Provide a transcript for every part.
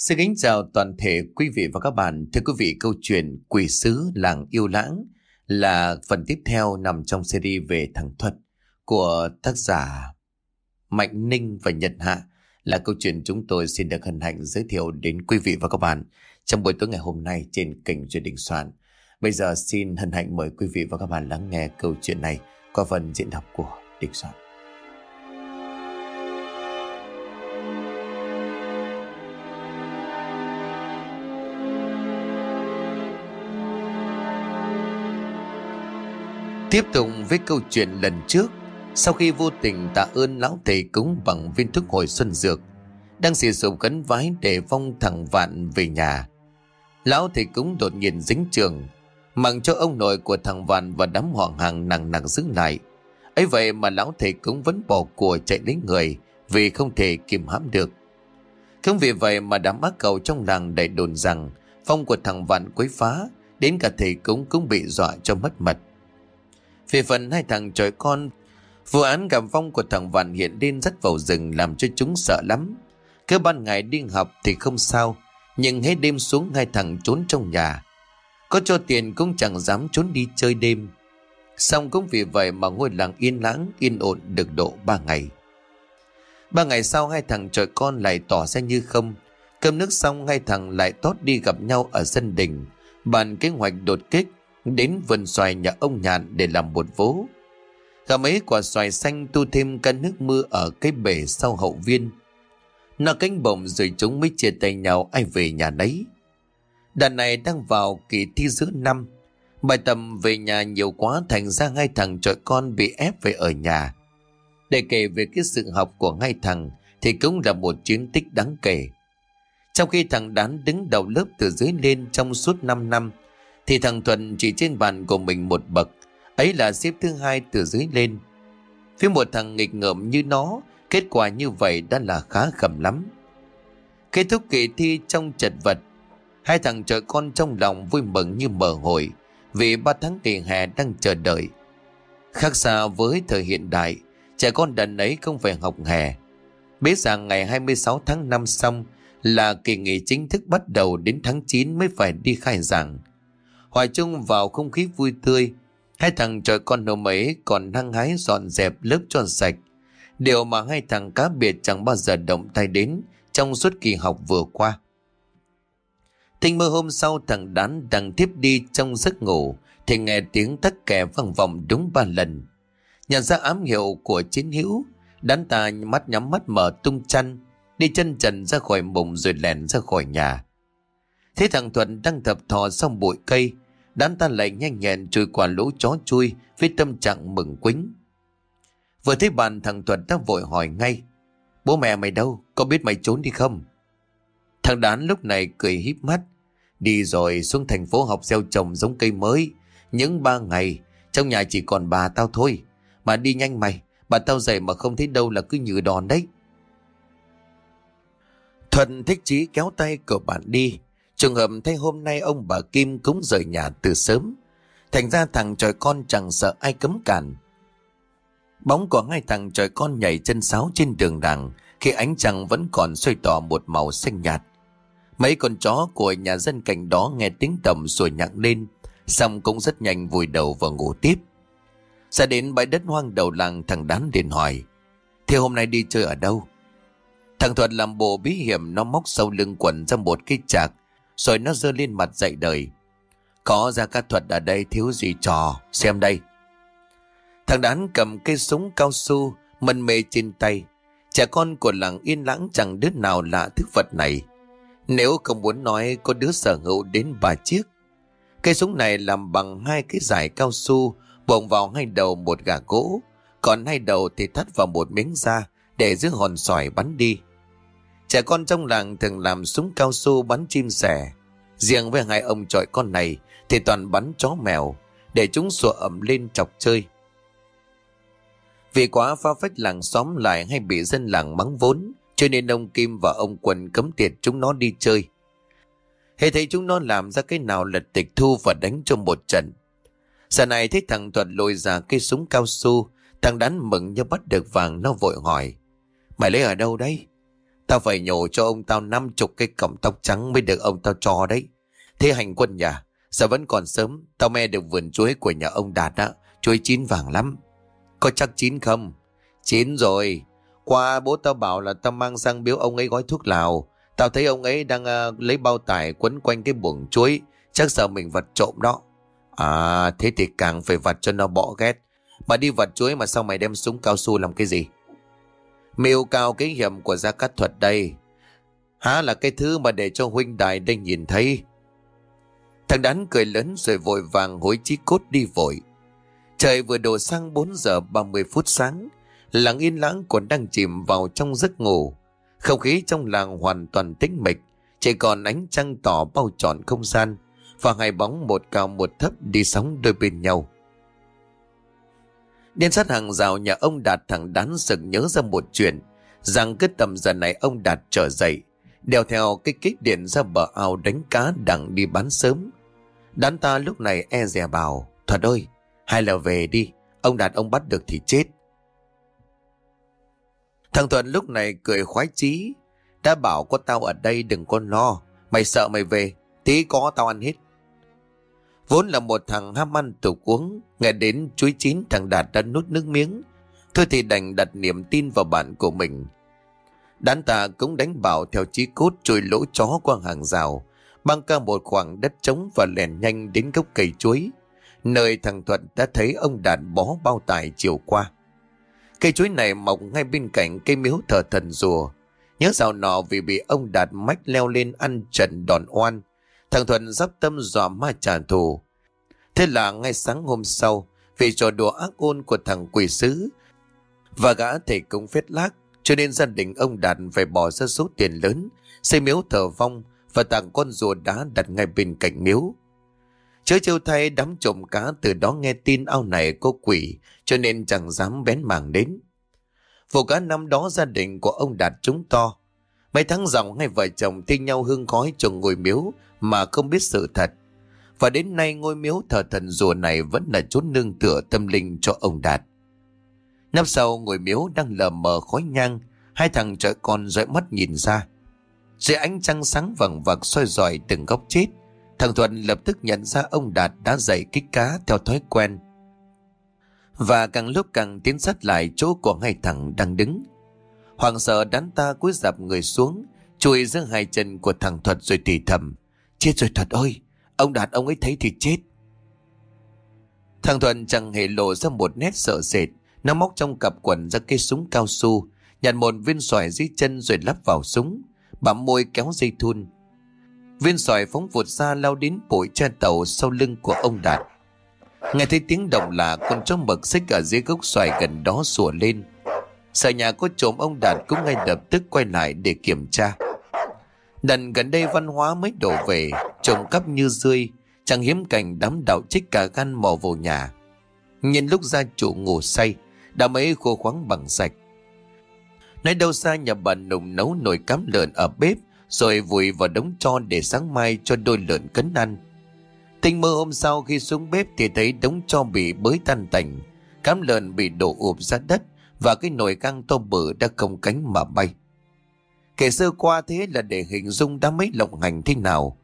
Xin kính chào toàn thể quý vị và các bạn. Thưa quý vị, câu chuyện Quỷ sứ làng yêu lãng là phần tiếp theo nằm trong series về thằng thuật của tác giả Mạnh Ninh và Nhật Hạ là câu chuyện chúng tôi xin được hân hạnh giới thiệu đến quý vị và các bạn trong buổi tối ngày hôm nay trên kênh truyền đình soạn. Bây giờ xin hân hạnh mời quý vị và các bạn lắng nghe câu chuyện này qua phần diễn đọc của Đình Soạn. Tiếp tục với câu chuyện lần trước. Sau khi vô tình tạ ơn lão thầy cúng bằng viên thuốc hồi xuân dược, Đang xì sụp cấn vái để phong thằng Vạn về nhà. Lão thầy cúng đột nhiên dính trường Mặc cho ông nội của thằng Vạn và đám họ hàng nặng nặng giữ lại. Ấy vậy mà lão thầy cúng vẫn bỏ của chạy lấy người Vì không thể kìm hãm được. Không vì vậy mà đám ác cầu trong làng đầy đồn rằng Phong của thằng Vạn quấy phá, Đến cả thầy cúng cũng bị dọa cho mất mật về phần hai thằng trời con, vụ án cảm phong của thằng Vạn hiện lên rất vào rừng làm cho chúng sợ lắm. Cứ ban ngày đi học thì không sao, nhưng hết đêm xuống hai thằng trốn trong nhà. Có cho tiền cũng chẳng dám trốn đi chơi đêm. Xong cũng vì vậy mà ngôi làng yên lãng, yên ổn được độ ba ngày. Ba ngày sau hai thằng trời con lại tỏ ra như không. Cơm nước xong hai thằng lại tót đi gặp nhau ở sân đình. Bàn kế hoạch đột kích đến vườn xoài nhà ông nhàn để làm bột vố. Gà mấy quả xoài xanh tu thêm căn nước mưa ở cái bể sau hậu viên. Nó cánh bổng rồi chúng mới chia tay nhau ai về nhà nấy. Đàn này đang vào kỳ thi giữa năm. Bài tầm về nhà nhiều quá thành ra hai thằng trọi con bị ép về ở nhà. Để kể về cái sự học của hai thằng thì cũng là một chiến tích đáng kể. Trong khi thằng đán đứng đầu lớp từ dưới lên trong suốt 5 năm thì thằng Thuận chỉ trên bàn của mình một bậc, ấy là xếp thứ hai từ dưới lên. Phía một thằng nghịch ngợm như nó, kết quả như vậy đã là khá khẩm lắm. Kết thúc kỳ thi trong chật vật, hai thằng trời con trong lòng vui mừng như mở hội vì ba tháng kỳ hè đang chờ đợi. Khác xa với thời hiện đại, trẻ con đần ấy không phải học hè. Biết rằng ngày 26 tháng 5 xong là kỳ nghỉ chính thức bắt đầu đến tháng 9 mới phải đi khai giảng. Hòa chung vào không khí vui tươi, Hai thằng trời con hôm ấy còn hăng hái dọn dẹp lớp cho sạch. Điều mà hai thằng cá biệt chẳng bao giờ động tay đến Trong suốt kỳ học vừa qua. Tình mơ hôm sau thằng đán đang tiếp đi trong giấc ngủ, Thì nghe tiếng tắc kè vang vọng đúng ba lần. Nhận ra ám hiệu của chiến hữu, Đán ta mắt nhắm mắt mở tung chăn, Đi chân trần ra khỏi mùng rồi lèn ra khỏi nhà. Thế thằng Thuận đang thập thò xong bụi cây Đám ta lại nhanh nhẹn trôi qua lỗ chó chui với tâm trạng mừng quính. Vừa thấy bạn thằng Thuận đã vội hỏi ngay. Bố mẹ mày đâu? Có biết mày trốn đi không? Thằng đán lúc này cười híp mắt. Đi rồi xuống thành phố học gieo trồng giống cây mới. Những ba ngày, trong nhà chỉ còn bà tao thôi. Mà đi nhanh mày, bà tao dậy mà không thấy đâu là cứ nhử đòn đấy. Thuận thích chí kéo tay của bạn đi. Trường hợp thấy hôm nay ông bà Kim cũng rời nhà từ sớm. Thành ra thằng tròi con chẳng sợ ai cấm cản. Bóng của hai thằng tròi con nhảy chân sáo trên đường đằng khi ánh trăng vẫn còn xoay tỏ một màu xanh nhạt. Mấy con chó của nhà dân cạnh đó nghe tiếng tầm rồi nhặng lên, xong cũng rất nhanh vùi đầu vào ngủ tiếp. Ra đến bãi đất hoang đầu làng thằng đán liền hỏi, Thế hôm nay đi chơi ở đâu? Thằng Thuật làm bộ bí hiểm nó móc sau lưng quần ra một cái chạc rồi nó dơ lên mặt dạy đời. Có ra các thuật ở đây thiếu gì trò, Xem đây. Thằng đán cầm cây súng cao su, Mân mê trên tay. Trẻ con của làng yên lãng chẳng đứa nào lạ thức vật này. Nếu không muốn nói, có đứa sở hữu đến ba chiếc. Cây súng này làm bằng hai cái giải cao su Bồng vào hai đầu một gà gỗ. Còn hai đầu thì thắt vào một miếng da Để giữ hòn sỏi bắn đi. Trẻ con trong làng thường làm súng cao su bắn chim sẻ. Riêng với hai ông trọi con này thì toàn bắn chó mèo để chúng sủa ẩm lên chọc chơi. Vì quá pha phách làng xóm lại hay bị dân làng mắng vốn cho nên ông Kim và ông Quần cấm tiệt chúng nó đi chơi. Hệ thấy chúng nó làm ra cái nào lật tịch thu và đánh cho một trận. Giờ này thấy thằng Thuật lôi ra cây súng cao su, thằng đán mừng như bắt được vàng nó vội hỏi. Mày lấy ở đâu đấy? Tao phải nhổ cho ông tao năm chục cái cọng tóc trắng mới được ông tao cho đấy. Thế hành quân nhà, giờ vẫn còn sớm, tao me được vườn chuối của nhà ông Đạt á, chuối chín vàng lắm. Có chắc chín không? Chín rồi. Qua bố tao bảo là tao mang sang biếu ông ấy gói thuốc lào. Tao thấy ông ấy đang uh, lấy bao tải quấn quanh cái buồng chuối. Chắc sợ mình vật trộm đó. À thế thì càng phải vặt cho nó bỏ ghét. Mà đi vặt chuối mà sao mày đem súng cao su làm cái gì? Miêu cao cái hiểm của gia cát thuật đây. Há là cái thứ mà để cho huynh đài đây nhìn thấy. Thằng đán cười lớn rồi vội vàng hối chí cốt đi vội. Trời vừa đổ sang 4 giờ 30 phút sáng. Làng yên lãng còn đang chìm vào trong giấc ngủ. Không khí trong làng hoàn toàn tĩnh mịch. Chỉ còn ánh trăng tỏ bao trọn không gian. Và hai bóng một cao một thấp đi sóng đôi bên nhau. Điên sát hàng rào nhà ông Đạt thằng đán sực nhớ ra một chuyện. Rằng cứ tầm giờ này ông Đạt trở dậy. Đeo theo cái kích điện ra bờ ao đánh cá đặng đi bán sớm. Đán ta lúc này e dè bảo. Thuật ơi, hay là về đi. Ông Đạt ông bắt được thì chết. Thằng Thuận lúc này cười khoái chí. Đã bảo có tao ở đây đừng có lo. Mày sợ mày về. Tí có tao ăn hết. Vốn là một thằng ham ăn tục uống. Nghe đến chuối chín, thằng Đạt đã nuốt nước miếng. Thôi thì đành đặt niềm tin vào bạn của mình. Đán ta cũng đánh bảo theo chí cốt trôi lỗ chó qua hàng rào. Băng ca một khoảng đất trống và lèn nhanh đến gốc cây chuối. Nơi thằng Thuận đã thấy ông Đạt bó bao tải chiều qua. Cây chuối này mọc ngay bên cạnh cây miếu thờ thần rùa. Nhớ dạo nọ vì bị ông Đạt mách leo lên ăn trần đòn oan. Thằng Thuận dắp tâm dọa ma trả thù. Thế là ngay sáng hôm sau, vì trò đùa ác ôn của thằng quỷ sứ và gã thầy công phết lác, cho nên gia đình ông Đạt phải bỏ ra số tiền lớn, xây miếu thờ vong và tặng con rùa đá đặt ngay bên cạnh miếu. Chớ châu thay đám trộm cá từ đó nghe tin ao này có quỷ cho nên chẳng dám bén mảng đến. Vụ cá năm đó gia đình của ông Đạt trúng to. Mấy tháng dòng hai vợ chồng tin nhau hương khói trồng ngồi miếu mà không biết sự thật. Và đến nay ngôi miếu thờ thần rùa này vẫn là chốn nương tựa tâm linh cho ông Đạt. Năm sau ngôi miếu đang lờ mờ khói nhang, hai thằng trẻ con dõi mắt nhìn ra. Dưới ánh trăng sáng vằng vặc soi dọi từng góc chết, thằng Thuận lập tức nhận ra ông Đạt đã dậy kích cá theo thói quen. Và càng lúc càng tiến sát lại chỗ của hai thằng đang đứng. Hoàng sợ đắn ta cúi dạp người xuống, chui giữa hai chân của thằng Thuật rồi thì thầm. Chết rồi Thuật ơi, ông Đạt ông ấy thấy thì chết. Thằng Thuận chẳng hề lộ ra một nét sợ sệt, nó móc trong cặp quần ra cây súng cao su, nhặt một viên xoài dưới chân rồi lắp vào súng, Bám môi kéo dây thun. Viên xoài phóng vụt ra lao đến bụi che tàu sau lưng của ông Đạt. Nghe thấy tiếng động lạ con chó mực xích ở dưới gốc xoài gần đó sủa lên. Sợ nhà có trộm ông Đạt cũng ngay lập tức quay lại để kiểm tra. Đần gần đây văn hóa mới đổ về, trộm cắp như rươi, chẳng hiếm cảnh đám đạo trích cả gan mò vào nhà. Nhân lúc gia chủ ngủ say, đã mấy khô khoáng bằng sạch. Nơi đâu xa nhà bà nùng nấu nồi cám lợn ở bếp, rồi vùi vào đống cho để sáng mai cho đôi lợn cấn ăn. Tình mơ hôm sau khi xuống bếp thì thấy đống cho bị bới tan tành, cám lợn bị đổ ụp ra đất và cái nồi căng to bự đã không cánh mà bay. Kể sơ qua thế là để hình dung đã mấy lộng hành thế nào.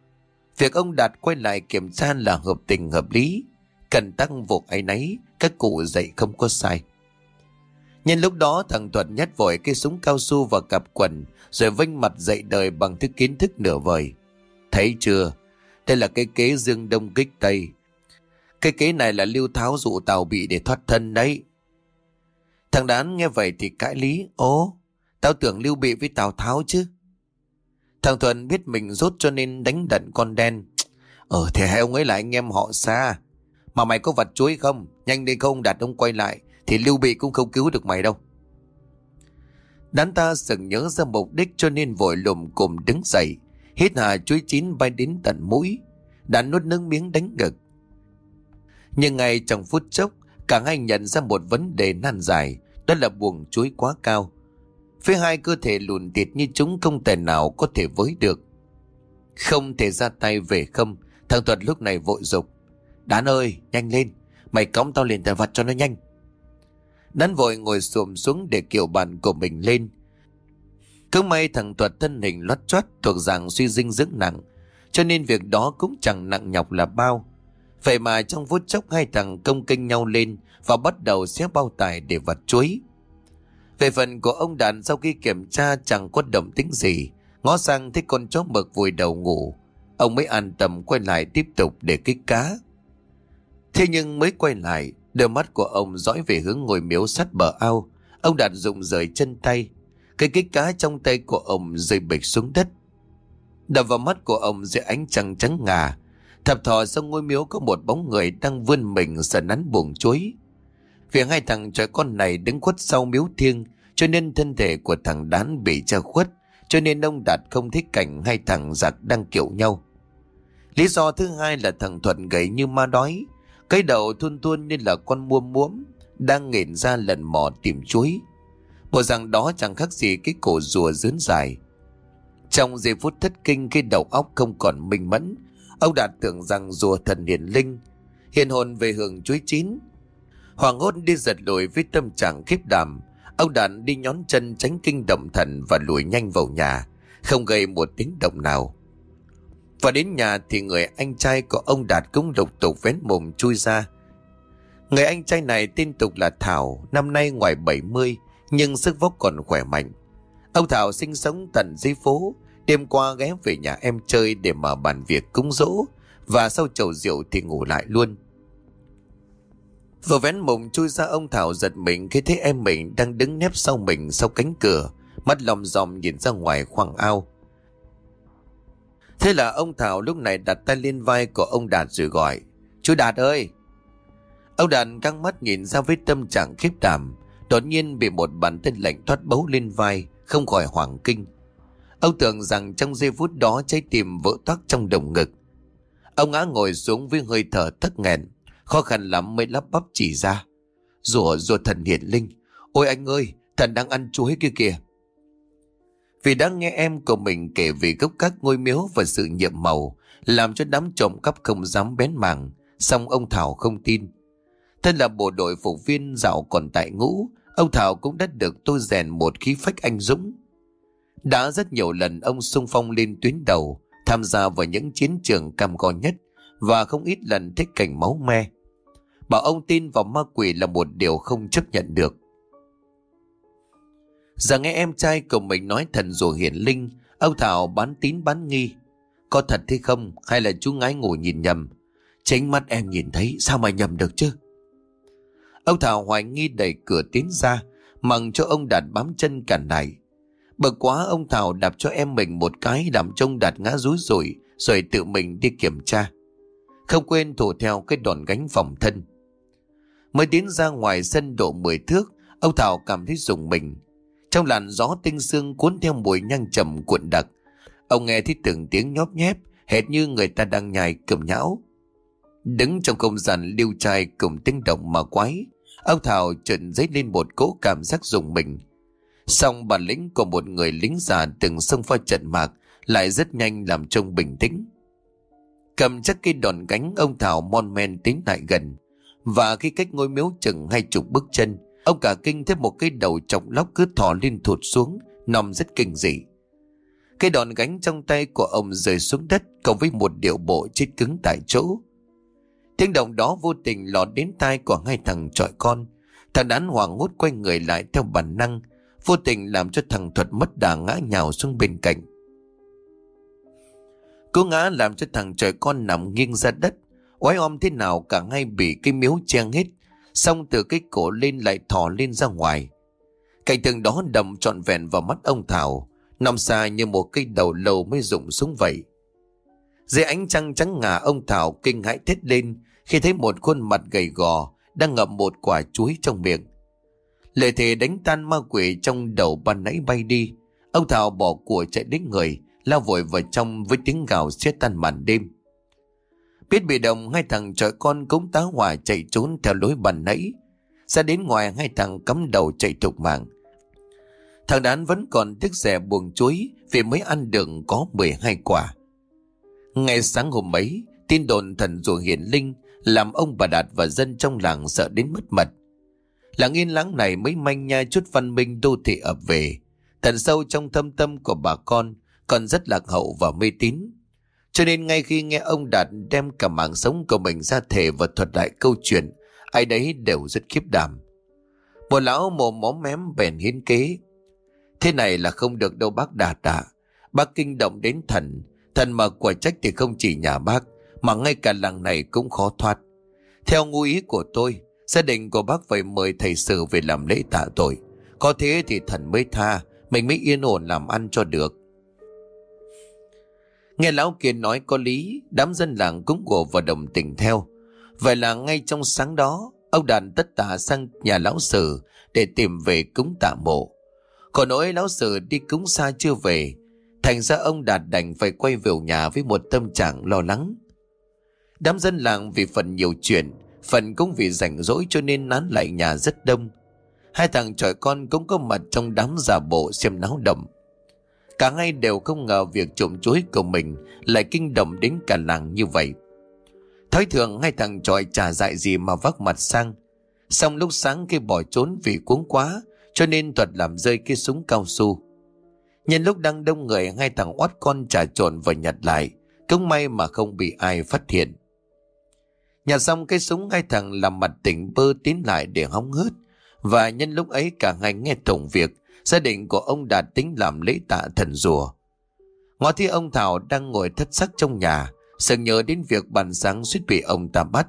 Việc ông Đạt quay lại kiểm tra là hợp tình hợp lý, cần tăng vụ ấy nấy, các cụ dạy không có sai. Nhân lúc đó thằng Thuận nhét vội cái súng cao su vào cặp quần rồi vênh mặt dậy đời bằng thứ kiến thức nửa vời. Thấy chưa? Đây là cái kế dương đông kích tây. Cái kế này là lưu tháo dụ tàu bị để thoát thân đấy. Thằng đán nghe vậy thì cãi lý. Ố, tao tưởng lưu bị với tào tháo chứ. Thằng Thuận biết mình rốt cho nên đánh đận con đen. Ờ thì hai ông ấy là anh em họ xa. Mà mày có vật chuối không? Nhanh đi không đặt ông quay lại. Thì lưu bị cũng không cứu được mày đâu. Đán ta sừng nhớ ra mục đích cho nên vội lùm cùng đứng dậy. Hít hà chuối chín bay đến tận mũi. Đã nuốt nước miếng đánh ngực. Nhưng ngay trong phút chốc, cả hai nhận ra một vấn đề nan dài. Đó là buồng chuối quá cao. Phía hai cơ thể lùn thịt như chúng không thể nào có thể với được. Không thể ra tay về không, thằng Thuật lúc này vội dục Đán ơi, nhanh lên, mày cõng tao liền tài vật cho nó nhanh. Đán vội ngồi xùm xuống để kiểu bàn của mình lên. Cứ may thằng Thuật thân hình lót chót thuộc dạng suy dinh dưỡng nặng, cho nên việc đó cũng chẳng nặng nhọc là bao. Vậy mà trong phút chốc hai thằng công kênh nhau lên và bắt đầu xé bao tải để vặt chuối. Về phần của ông Đàn sau khi kiểm tra chẳng có động tính gì, ngó sang thấy con chó mực vùi đầu ngủ. Ông mới an tâm quay lại tiếp tục để kích cá. Thế nhưng mới quay lại, đôi mắt của ông dõi về hướng ngồi miếu sắt bờ ao. Ông Đạt dùng rời chân tay. Cái kích cá trong tay của ông rơi bịch xuống đất. Đập vào mắt của ông dưới ánh trăng trắng ngà. Thập thò sau ngôi miếu có một bóng người đang vươn mình sờ nắn buồng chuối. Vì hai thằng trẻ con này đứng khuất sau miếu thiêng cho nên thân thể của thằng đán bị che khuất cho nên ông Đạt không thích cảnh hai thằng giặc đang kiểu nhau. Lý do thứ hai là thằng Thuận gầy như ma đói cái đầu thun thun như là con muôm muỗm đang nghển ra lần mò tìm chuối. Bộ rằng đó chẳng khác gì cái cổ rùa dướn dài. Trong giây phút thất kinh cái đầu óc không còn minh mẫn, ông Đạt tưởng rằng rùa thần hiền linh, hiền hồn về hưởng chuối chín. Hoàng hôn đi giật lùi với tâm trạng khiếp đảm, ông Đạt đi nhón chân tránh kinh động thần và lùi nhanh vào nhà, không gây một tiếng động nào. Và đến nhà thì người anh trai của ông Đạt cũng lục tục vén mồm chui ra. Người anh trai này tên tục là Thảo, năm nay ngoài 70, nhưng sức vóc còn khỏe mạnh. Ông Thảo sinh sống tận dưới phố, đêm qua ghé về nhà em chơi để mở bàn việc cúng dỗ, và sau chầu rượu thì ngủ lại luôn. Vừa vén mùng chui ra ông Thảo giật mình khi thấy em mình đang đứng nép sau mình sau cánh cửa, mắt lòng dòm nhìn ra ngoài khoảng ao. Thế là ông Thảo lúc này đặt tay lên vai của ông Đạt rồi gọi. Chú Đạt ơi! Ông Đạt căng mắt nhìn ra với tâm trạng khiếp đảm. Đột nhiên bị một bàn tên lạnh thoát bấu lên vai, không khỏi hoảng kinh. Ông tưởng rằng trong giây phút đó trái tim vỡ toát trong đồng ngực. Ông ngã ngồi xuống với hơi thở thất nghẹn, khó khăn lắm mới lắp bắp chỉ ra. rủa rủa thần hiển linh, ôi anh ơi, thần đang ăn chuối kia kìa. Vì đã nghe em của mình kể về gốc các ngôi miếu và sự nhiệm màu, làm cho đám trộm cắp không dám bén mảng, song ông Thảo không tin. Thân là bộ đội phục viên dạo còn tại ngũ, ông Thảo cũng đã được tôi rèn một khí phách anh dũng. Đã rất nhiều lần ông sung phong lên tuyến đầu, tham gia vào những chiến trường cam go nhất và không ít lần thích cảnh máu me. Bảo ông tin vào ma quỷ là một điều không chấp nhận được. Giờ nghe em trai của mình nói thần rùa hiển linh, ông Thảo bán tín bán nghi. Có thật thế không hay là chú ngái ngủ nhìn nhầm? Chính mắt em nhìn thấy sao mà nhầm được chứ? Ông Thảo hoài nghi đẩy cửa tiến ra, mằng cho ông Đạt bám chân cản lại. Bực quá ông Thảo đạp cho em mình một cái làm trông Đạt ngã rúi rủi rồi tự mình đi kiểm tra. Không quên thủ theo cái đòn gánh phòng thân. Mới tiến ra ngoài sân độ 10 thước, ông Thảo cảm thấy rùng mình. Trong làn gió tinh sương cuốn theo mùi nhang trầm cuộn đặc. Ông nghe thấy từng tiếng nhóp nhép, hệt như người ta đang nhai cầm nhão. Đứng trong không gian lưu trai cùng tiếng động mà quái, ông Thảo trần dấy lên một cỗ cảm giác dùng mình. song bản lĩnh của một người lính già từng xông pha trận mạc lại rất nhanh làm trông bình tĩnh. Cầm chắc cây đòn gánh ông Thảo mon men tiến lại gần. Và khi cách ngôi miếu chừng hai chục bước chân, Ông cả kinh thấy một cái đầu trọng lóc cứ thò lên thụt xuống, nằm rất kinh dị. Cái đòn gánh trong tay của ông rơi xuống đất cộng với một điệu bộ chết cứng tại chỗ. Tiếng động đó vô tình lọt đến tai của hai thằng trọi con. Thằng đán hoàng hốt quay người lại theo bản năng, vô tình làm cho thằng thuật mất đà ngã nhào xuống bên cạnh. Cú ngã làm cho thằng trời con nằm nghiêng ra đất, oái om thế nào cả ngay bị cái miếu chen hết, Xong từ cái cổ lên lại thò lên ra ngoài. Cảnh tượng đó đầm trọn vẹn vào mắt ông Thảo Nằm xa như một cây đầu lâu mới rụng xuống vậy. Dưới ánh trăng trắng ngà ông Thảo kinh hãi thét lên Khi thấy một khuôn mặt gầy gò Đang ngậm một quả chuối trong miệng. Lệ thề đánh tan ma quỷ trong đầu ban nãy bay đi Ông Thảo bỏ của chạy đến người Lao vội vào trong với tiếng gào xé tan màn đêm. Biết bị động hai thằng trọi con cũng tá hỏa chạy trốn theo lối bàn nãy. Ra đến ngoài hai thằng cắm đầu chạy thục mạng. Thằng đán vẫn còn tiếc rẻ buồn chuối vì mới ăn được có 12 quả. Ngày sáng hôm ấy, tin đồn thần rùa hiển linh làm ông bà Đạt và dân trong làng sợ đến mất mật. Làng yên lắng này mới manh nha chút văn minh đô thị ập về. Thần sâu trong thâm tâm của bà con còn rất lạc hậu và mê tín. Cho nên ngay khi nghe ông Đạt đem cả mạng sống của mình ra thể và thuật lại câu chuyện, ai đấy đều rất khiếp đảm. Một lão mồm móm mém bèn hiến kế. Thế này là không được đâu bác Đạt ạ. Bác kinh động đến thần, thần mà quả trách thì không chỉ nhà bác, mà ngay cả làng này cũng khó thoát. Theo ngu ý của tôi, gia đình của bác phải mời thầy sử về làm lễ tạ tội. Có thế thì thần mới tha, mình mới yên ổn làm ăn cho được. Nghe lão kia nói có lý, đám dân làng cũng gồ và đồng tình theo. Vậy là ngay trong sáng đó, ông đàn tất tả sang nhà lão sử để tìm về cúng tạ mộ. Còn nỗi lão sử đi cúng xa chưa về, thành ra ông đạt đành phải quay về nhà với một tâm trạng lo lắng. Đám dân làng vì phần nhiều chuyện, phần cũng vì rảnh rỗi cho nên nán lại nhà rất đông. Hai thằng tròi con cũng có mặt trong đám giả bộ xem náo động. Cả ngay đều không ngờ việc trộm chuối của mình lại kinh động đến cả làng như vậy. Thói thường hai thằng tròi trả dại gì mà vác mặt sang. Xong lúc sáng khi bỏ trốn vì cuống quá, cho nên thuật làm rơi cái súng cao su. Nhân lúc đang đông người, hai thằng oát con trà trộn và nhặt lại. Cũng may mà không bị ai phát hiện. Nhặt xong cái súng, hai thằng làm mặt tỉnh bơ tiến lại để hóng hớt. Và nhân lúc ấy cả hai nghe tổng việc Gia đình của ông Đạt tính làm lễ tạ thần rùa. Ngõ thi ông Thảo đang ngồi thất sắc trong nhà, sợ nhớ đến việc bàn sáng suýt bị ông ta bắt.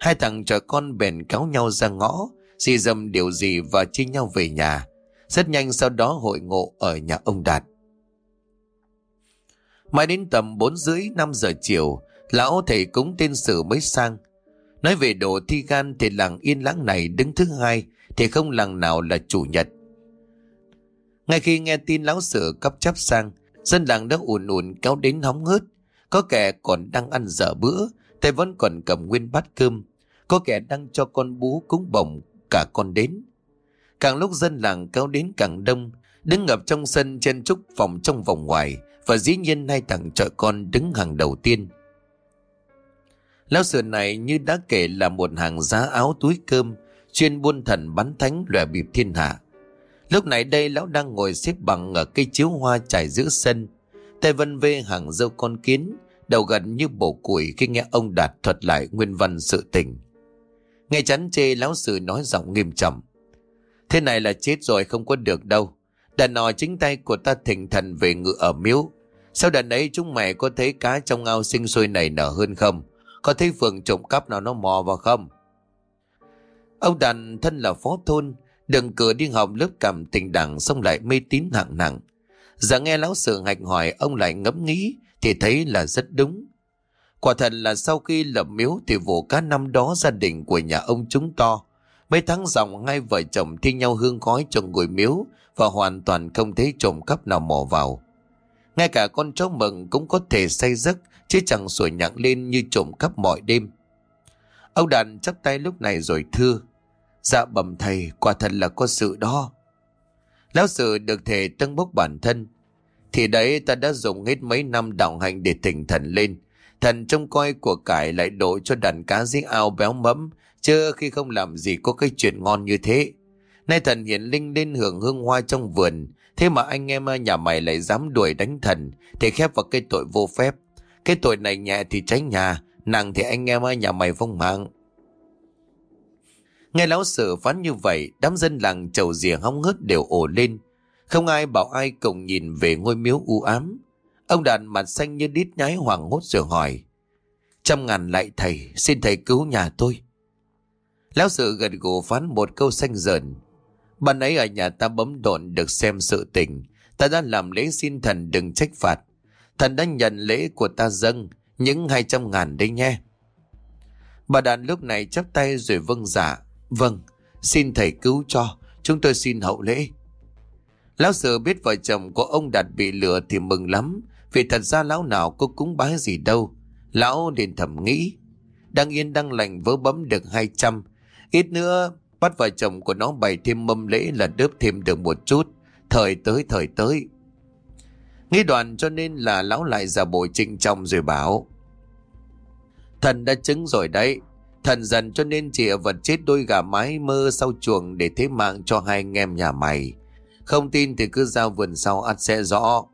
Hai thằng trò con bèn kéo nhau ra ngõ, xì dầm điều gì và chia nhau về nhà. Rất nhanh sau đó hội ngộ ở nhà ông Đạt. Mãi đến tầm 4 rưỡi 5 giờ chiều, lão thầy cúng tên sử mới sang. Nói về đồ thi gan thì làng yên lãng này đứng thứ hai thì không làng nào là chủ nhật. Ngay khi nghe tin lão sử cấp chấp sang, dân làng đã ùn ùn kéo đến hóng hớt. Có kẻ còn đang ăn dở bữa, tay vẫn còn cầm nguyên bát cơm. Có kẻ đang cho con bú cúng bồng, cả con đến. Càng lúc dân làng kéo đến càng đông, đứng ngập trong sân chen trúc vòng trong vòng ngoài, và dĩ nhiên hai thằng trọi con đứng hàng đầu tiên. Lão sử này như đã kể là một hàng giá áo túi cơm, chuyên buôn thần bắn thánh lòe bịp thiên hạ. Lúc này đây lão đang ngồi xếp bằng ở cây chiếu hoa trải giữa sân. Tay vân vê hàng dâu con kiến, đầu gần như bổ củi khi nghe ông Đạt thuật lại nguyên văn sự tình. Nghe chắn chê lão sử nói giọng nghiêm trọng. Thế này là chết rồi không có được đâu. Đàn nò chính tay của ta thỉnh thần về ngự ở miếu. Sau đàn ấy chúng mày có thấy cá trong ao sinh sôi này nở hơn không? Có thấy phường trộm cắp nào nó mò vào không? Ông đàn thân là phó thôn, Đừng cửa đi học lớp cảm tình đẳng xong lại mê tín nặng nặng. Giờ nghe lão sự hạch hỏi, ông lại ngẫm nghĩ, thì thấy là rất đúng. Quả thật là sau khi lập miếu thì vụ cá năm đó gia đình của nhà ông chúng to. Mấy tháng dòng hai vợ chồng thi nhau hương khói cho ngồi miếu và hoàn toàn không thấy trộm cắp nào mò vào. Ngay cả con chó mừng cũng có thể say giấc, chứ chẳng sủa nhặng lên như trộm cắp mọi đêm. Ông đàn chắp tay lúc này rồi thưa. Dạ bẩm thầy, quả thật là có sự đó. Lão sự được thể tân bốc bản thân. Thì đấy ta đã dùng hết mấy năm đạo hành để tỉnh thần lên. Thần trông coi của cải lại đổ cho đàn cá dưới ao béo mẫm, chứ khi không làm gì có cái chuyện ngon như thế. Nay thần hiển linh lên hưởng hương hoa trong vườn, thế mà anh em nhà mày lại dám đuổi đánh thần, thì khép vào cái tội vô phép. Cái tội này nhẹ thì tránh nhà, nặng thì anh em nhà mày vong mạng. Nghe lão sử phán như vậy, đám dân làng chầu rìa hóng hớt đều ổ lên. Không ai bảo ai cùng nhìn về ngôi miếu u ám. Ông đàn mặt xanh như đít nhái hoàng hốt rồi hỏi. Trăm ngàn lại thầy, xin thầy cứu nhà tôi. Lão sử gật gù phán một câu xanh dờn. Bạn ấy ở nhà ta bấm độn được xem sự tình. Ta đã làm lễ xin thần đừng trách phạt. Thần đã nhận lễ của ta dâng, những hai trăm ngàn đấy nhé. Bà đàn lúc này chắp tay rồi vâng dạ. Vâng, xin thầy cứu cho, chúng tôi xin hậu lễ. Lão sợ biết vợ chồng của ông Đạt bị lừa thì mừng lắm, vì thật ra lão nào có cúng bái gì đâu. Lão liền thầm nghĩ, đang yên đang lành vớ bấm được 200, ít nữa bắt vợ chồng của nó bày thêm mâm lễ là đớp thêm được một chút, thời tới thời tới. Nghĩ đoàn cho nên là lão lại giả bộ trinh trọng rồi bảo, Thần đã chứng rồi đấy, Thần dần cho nên chị vật chết đôi gà mái mơ sau chuồng để thế mạng cho hai anh em nhà mày. Không tin thì cứ ra vườn sau ắt sẽ rõ.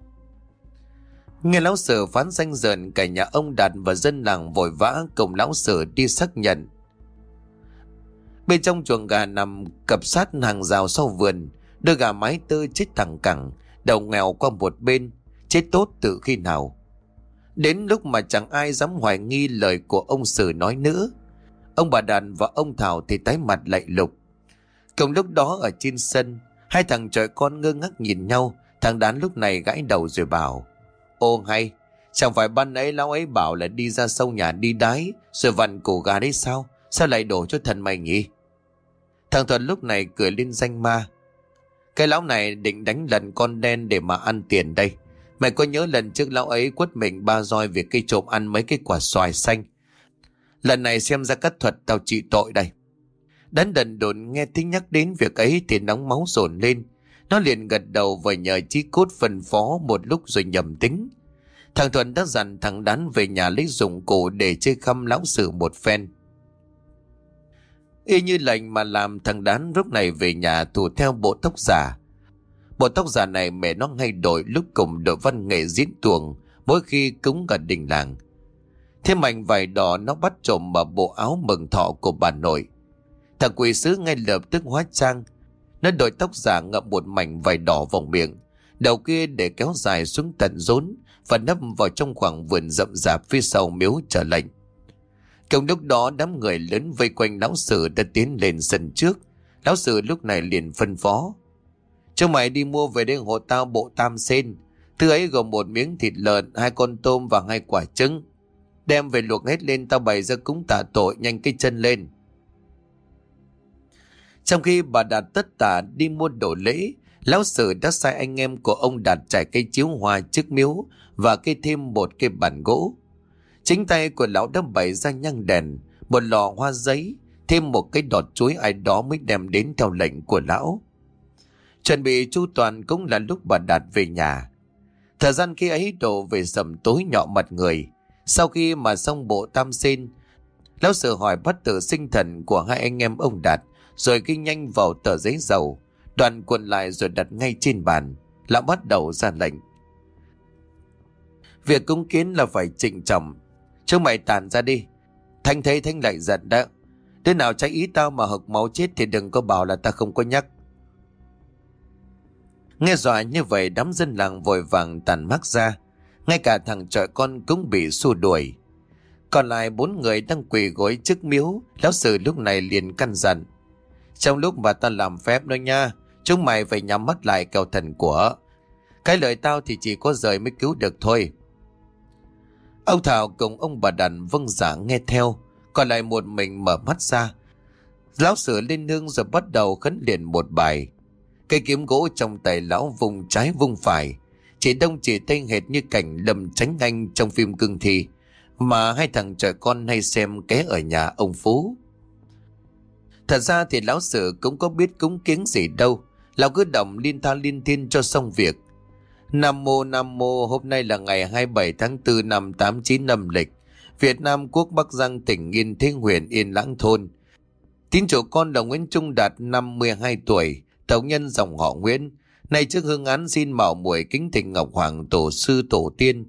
Nghe lão sở phán danh dần cả nhà ông Đạt và dân làng vội vã cùng lão sở đi xác nhận. Bên trong chuồng gà nằm cập sát hàng rào sau vườn, đôi gà mái tơ chết thẳng cẳng, đầu nghèo qua một bên, chết tốt từ khi nào. Đến lúc mà chẳng ai dám hoài nghi lời của ông Sử nói nữa. Ông bà Đàn và ông Thảo thì tái mặt lạy lục. Cùng lúc đó ở trên sân, hai thằng trời con ngơ ngác nhìn nhau, thằng đán lúc này gãi đầu rồi bảo. Ô hay, chẳng phải ban ấy lão ấy bảo là đi ra sâu nhà đi đái, rồi vặn cổ gà đấy sao? Sao lại đổ cho thần mày nhỉ? Thằng Thuận lúc này cười lên danh ma. Cái lão này định đánh lần con đen để mà ăn tiền đây. Mày có nhớ lần trước lão ấy quất mình ba roi việc cây trộm ăn mấy cái quả xoài xanh. Lần này xem ra cắt thuật tao trị tội đây. Đắn đần đồn nghe tiếng nhắc đến việc ấy thì nóng máu dồn lên. Nó liền gật đầu và nhờ chí cốt phân phó một lúc rồi nhầm tính. Thằng Thuận đã dặn thằng đán về nhà lấy dụng cụ để chơi khăm lão sử một phen. Y như lệnh mà làm thằng đán lúc này về nhà thủ theo bộ tóc giả. Bộ tóc giả này mẹ nó ngay đổi lúc cùng đội văn nghệ diễn tuồng, mỗi khi cúng gần đình làng. Thêm mảnh vải đỏ nó bắt trộm vào bộ áo mừng thọ của bà nội. Thằng quỷ sứ ngay lập tức hóa trang. Nó đội tóc giả ngậm một mảnh vải đỏ vòng miệng. Đầu kia để kéo dài xuống tận rốn và nấp vào trong khoảng vườn rậm rạp phía sau miếu trở lệnh. Cùng lúc đó đám người lớn vây quanh lão sử đã tiến lên sân trước. Lão sử lúc này liền phân phó. Cho mày đi mua về đây hộ tao bộ tam sen. Thứ ấy gồm một miếng thịt lợn, hai con tôm và hai quả trứng. Đem về luộc hết lên tao bày ra cúng tạ tội nhanh cái chân lên. Trong khi bà Đạt tất tả đi mua đồ lễ, lão sử đã sai anh em của ông Đạt trải cây chiếu hoa trước miếu và cây thêm một cây bàn gỗ. Chính tay của lão đã bày ra nhang đèn, một lò hoa giấy, thêm một cái đọt chuối ai đó mới đem đến theo lệnh của lão. Chuẩn bị chu toàn cũng là lúc bà Đạt về nhà. Thời gian khi ấy đổ về sầm tối nhọ mặt người. Sau khi mà xong bộ tam sinh lão sự hỏi bắt tử sinh thần của hai anh em ông Đạt, rồi ghi nhanh vào tờ giấy dầu, đoàn cuộn lại rồi đặt ngay trên bàn. Lão bắt đầu ra lệnh. Việc cúng kiến là phải trịnh trọng, Trước mày tàn ra đi. Thanh thấy Thanh lại giận đó. Đứa nào trái ý tao mà hực máu chết thì đừng có bảo là ta không có nhắc. Nghe dọa như vậy đám dân làng vội vàng tàn mắc ra. Ngay cả thằng trọi con cũng bị xua đuổi. Còn lại bốn người đang quỳ gối trước miếu, lão sư lúc này liền căn dặn. Trong lúc mà ta làm phép đó nha, chúng mày phải nhắm mắt lại cầu thần của. Cái lời tao thì chỉ có rời mới cứu được thôi. Ông Thảo cùng ông bà Đàn vâng giả nghe theo, còn lại một mình mở mắt ra. Lão sư lên nương rồi bắt đầu khấn liền một bài. Cây kiếm gỗ trong tay lão vùng trái vùng phải, chỉ đông chỉ tây hệt như cảnh lầm tránh anh trong phim cương thi, mà hai thằng trẻ con hay xem ké ở nhà ông Phú. Thật ra thì lão sử cũng có biết cúng kiến gì đâu, lão cứ động liên tha liên thiên cho xong việc. Nam Mô Nam Mô hôm nay là ngày 27 tháng 4 năm 89 năm lịch. Việt Nam Quốc Bắc Giang tỉnh Yên Thế huyện Yên Lãng Thôn. Tín chủ con là Nguyễn Trung Đạt năm 12 tuổi, tộc nhân dòng họ Nguyễn. Nay trước hương án xin mạo muội kính thỉnh Ngọc Hoàng Tổ Sư Tổ Tiên.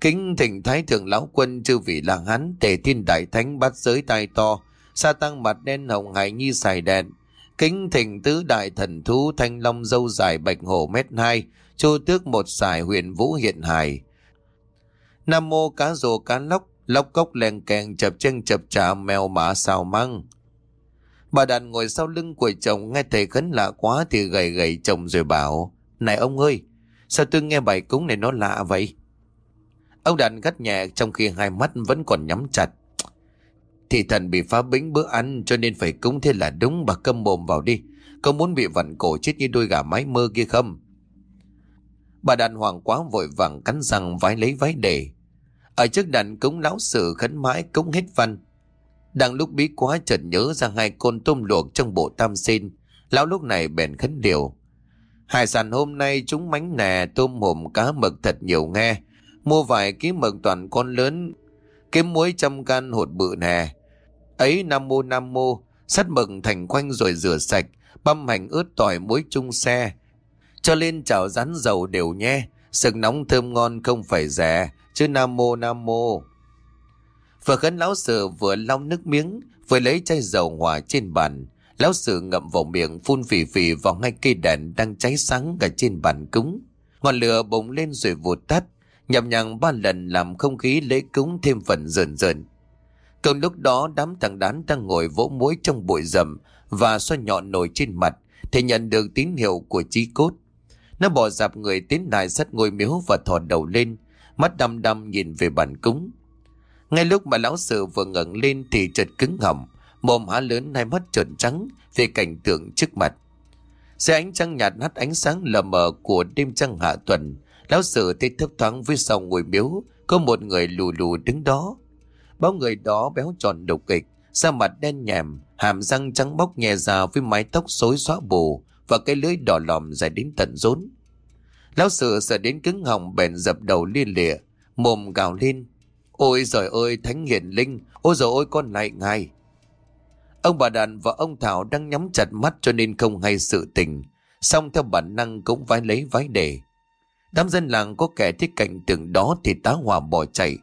Kính thỉnh Thái Thượng Lão Quân chư vị làng hán tề thiên đại thánh bắt giới tai to, sa tăng mặt đen hồng hải nhi xài đèn. Kính thỉnh tứ đại thần thú thanh long dâu dài bạch hổ mét hai, Chu tước một xài huyền vũ hiện hài. Nam mô cá rồ cá lóc, lóc cốc len kèn chập chân chập trà mèo mã xào măng. Bà đàn ngồi sau lưng của chồng nghe thầy khấn lạ quá thì gầy gầy chồng rồi bảo Này ông ơi, sao tôi nghe bài cúng này nó lạ vậy? Ông đàn gắt nhẹ trong khi hai mắt vẫn còn nhắm chặt. Thì thần bị phá bính bữa ăn cho nên phải cúng thế là đúng bà câm mồm vào đi. Có muốn bị vặn cổ chết như đôi gà mái mơ kia không? Bà đàn hoàng quá vội vàng cắn răng vái lấy váy để. Ở trước đàn cúng lão sử khấn mãi cúng hết văn. Đang lúc bí quá chợt nhớ ra hai con tôm luộc trong bộ tam xin. Lão lúc này bèn khấn điều. Hải sản hôm nay chúng mánh nè, tôm hùm cá mực thật nhiều nghe. Mua vài ký mực toàn con lớn, kiếm muối trăm can hột bự nè. Ấy nam mô nam mô, sắt mực thành quanh rồi rửa sạch, băm hành ướt tỏi muối chung xe, Cho lên chảo rán dầu đều nhé. Sực nóng thơm ngon không phải rẻ. Chứ nam mô nam mô. Vừa khấn lão sự vừa lau nước miếng, vừa lấy chai dầu hòa trên bàn. Lão sự ngậm vào miệng phun phì phì vào ngay cây đèn đang cháy sáng cả trên bàn cúng. Ngọn lửa bùng lên rồi vụt tắt, nhầm nhằng ba lần làm không khí lễ cúng thêm phần rờn rờn. Cùng lúc đó đám thằng đán đang ngồi vỗ muối trong bụi rậm và xoa nhọn nổi trên mặt thì nhận được tín hiệu của chi cốt. Nó bỏ dạp người tiến lại sát ngôi miếu và thò đầu lên, mắt đăm đăm nhìn về bàn cúng. Ngay lúc mà lão sự vừa ngẩng lên thì chợt cứng họng, mồm há lớn hai mắt trợn trắng về cảnh tượng trước mặt. Xe ánh trăng nhạt hắt ánh sáng lờ mờ của đêm trăng hạ tuần, lão sự thấy thấp thoáng phía sau ngồi miếu, có một người lù lù đứng đó. Bao người đó béo tròn đục kịch, da mặt đen nhèm, hàm răng trắng bóc nhè ra với mái tóc xối xóa bù và cái lưỡi đỏ lòm dài đến tận rốn. Lão sự sợ đến cứng họng bèn dập đầu liên lịa, mồm gào lên. Ôi giời ơi thánh hiền linh, ôi giời ơi con lại ngài. Ông bà Đàn và ông Thảo đang nhắm chặt mắt cho nên không hay sự tình. Xong theo bản năng cũng vái lấy vái đề. Đám dân làng có kẻ thích cảnh tượng đó thì tá hỏa bỏ chạy.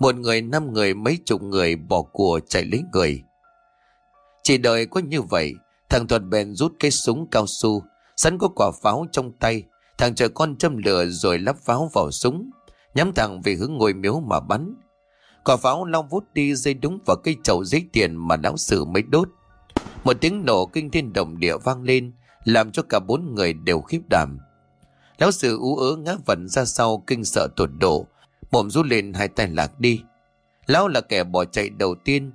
Một người, năm người, mấy chục người bỏ của chạy lấy người. Chỉ đời có như vậy, thằng Thuật bèn rút cái súng cao su, sẵn có quả pháo trong tay. Thằng chờ con châm lửa rồi lắp pháo vào súng, nhắm thẳng về hướng ngôi miếu mà bắn. Quả pháo long vút đi dây đúng vào cây chậu giấy tiền mà lão sử mới đốt. Một tiếng nổ kinh thiên động địa vang lên, làm cho cả bốn người đều khiếp đảm. Lão sử ú ớ ngã vẩn ra sau kinh sợ tột độ, mồm rút lên hai tay lạc đi. Lão là kẻ bỏ chạy đầu tiên,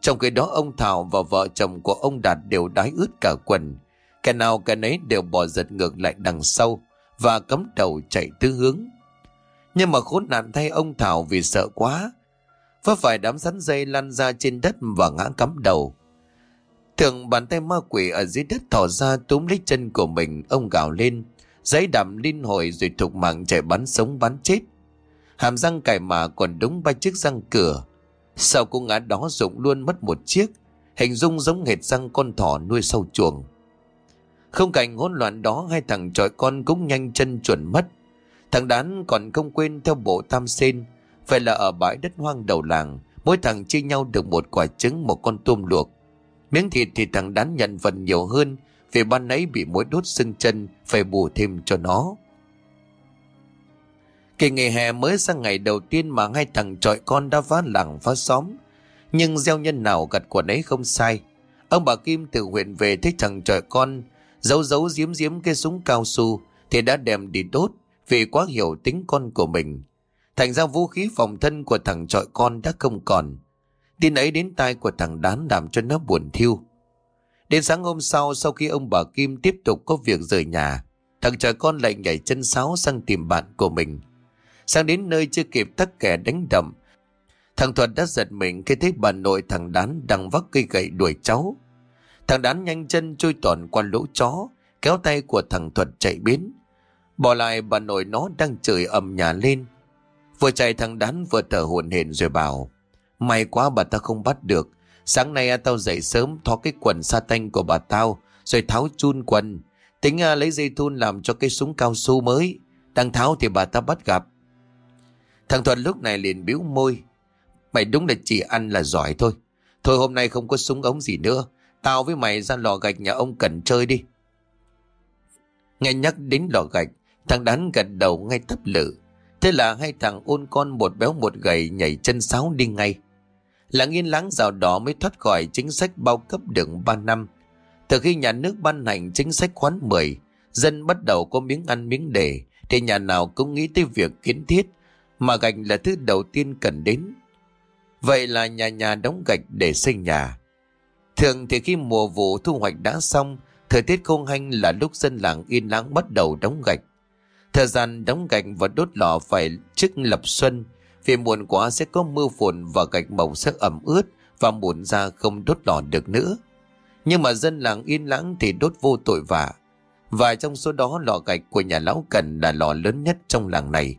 trong khi đó ông Thảo và vợ chồng của ông Đạt đều đái ướt cả quần. Kẻ nào kẻ nấy đều bỏ giật ngược lại đằng sau và cấm đầu chạy tứ hướng. Nhưng mà khốn nạn thay ông Thảo vì sợ quá, Vấp phải đám rắn dây lăn ra trên đất và ngã cắm đầu. Thường bàn tay ma quỷ ở dưới đất thò ra túm lấy chân của mình, ông gào lên, giấy đạm linh hồi rồi thục mạng chạy bắn sống bắn chết. Hàm răng cải mà còn đúng ba chiếc răng cửa. Sau cô ngã đó rụng luôn mất một chiếc, hình dung giống hệt răng con thỏ nuôi sâu chuồng. Không cảnh hỗn loạn đó hai thằng trọi con cũng nhanh chân chuẩn mất. Thằng đán còn không quên theo bộ tam sen phải là ở bãi đất hoang đầu làng, mỗi thằng chia nhau được một quả trứng một con tôm luộc. Miếng thịt thì thằng đán nhận phần nhiều hơn vì ban nãy bị mối đốt sưng chân phải bù thêm cho nó. Kỳ nghỉ hè mới sang ngày đầu tiên mà hai thằng trọi con đã phá làng phá xóm. Nhưng gieo nhân nào gặt quả ấy không sai. Ông bà Kim từ huyện về thấy thằng trọi con giấu giấu giếm giếm cái súng cao su thì đã đem đi đốt vì quá hiểu tính con của mình. Thành ra vũ khí phòng thân của thằng trọi con đã không còn. Tin ấy đến tai của thằng đán làm cho nó buồn thiêu. Đến sáng hôm sau, sau khi ông bà Kim tiếp tục có việc rời nhà, thằng trọi con lại nhảy chân sáo sang tìm bạn của mình. Sang đến nơi chưa kịp tắc kẻ đánh đậm, thằng Thuật đã giật mình khi thấy bà nội thằng đán đang vác cây gậy đuổi cháu. Thằng đán nhanh chân trôi toàn qua lỗ chó, kéo tay của thằng Thuật chạy biến. Bỏ lại bà nội nó đang chửi ầm nhà lên. Vừa chạy thằng đán vừa thở hồn hển rồi bảo, May quá bà ta không bắt được. Sáng nay à, tao dậy sớm thó cái quần sa tanh của bà tao, Rồi tháo chun quần. Tính à, lấy dây thun làm cho cái súng cao su mới. Đang tháo thì bà ta bắt gặp. Thằng Thuận lúc này liền bĩu môi, Mày đúng là chỉ ăn là giỏi thôi. Thôi hôm nay không có súng ống gì nữa. Tao với mày ra lò gạch nhà ông Cần chơi đi. Nghe nhắc đến lò gạch, Thằng đán gật đầu ngay tấp lự Thế là hai thằng ôn con một béo một gầy nhảy chân sáo đi ngay. Lặng yên láng rào đó mới thoát khỏi chính sách bao cấp đường 3 năm. Từ khi nhà nước ban hành chính sách khoán 10, dân bắt đầu có miếng ăn miếng để, thì nhà nào cũng nghĩ tới việc kiến thiết, mà gạch là thứ đầu tiên cần đến. Vậy là nhà nhà đóng gạch để xây nhà. Thường thì khi mùa vụ thu hoạch đã xong, thời tiết khô hanh là lúc dân làng yên lắng bắt đầu đóng gạch. Thời gian đóng gạch và đốt lò phải trước lập xuân, vì muộn quá sẽ có mưa phùn và gạch màu sẽ ẩm ướt và muộn ra không đốt lò được nữa. Nhưng mà dân làng yên lãng thì đốt vô tội vạ. Và trong số đó lò gạch của nhà lão Cần là lò lớn nhất trong làng này.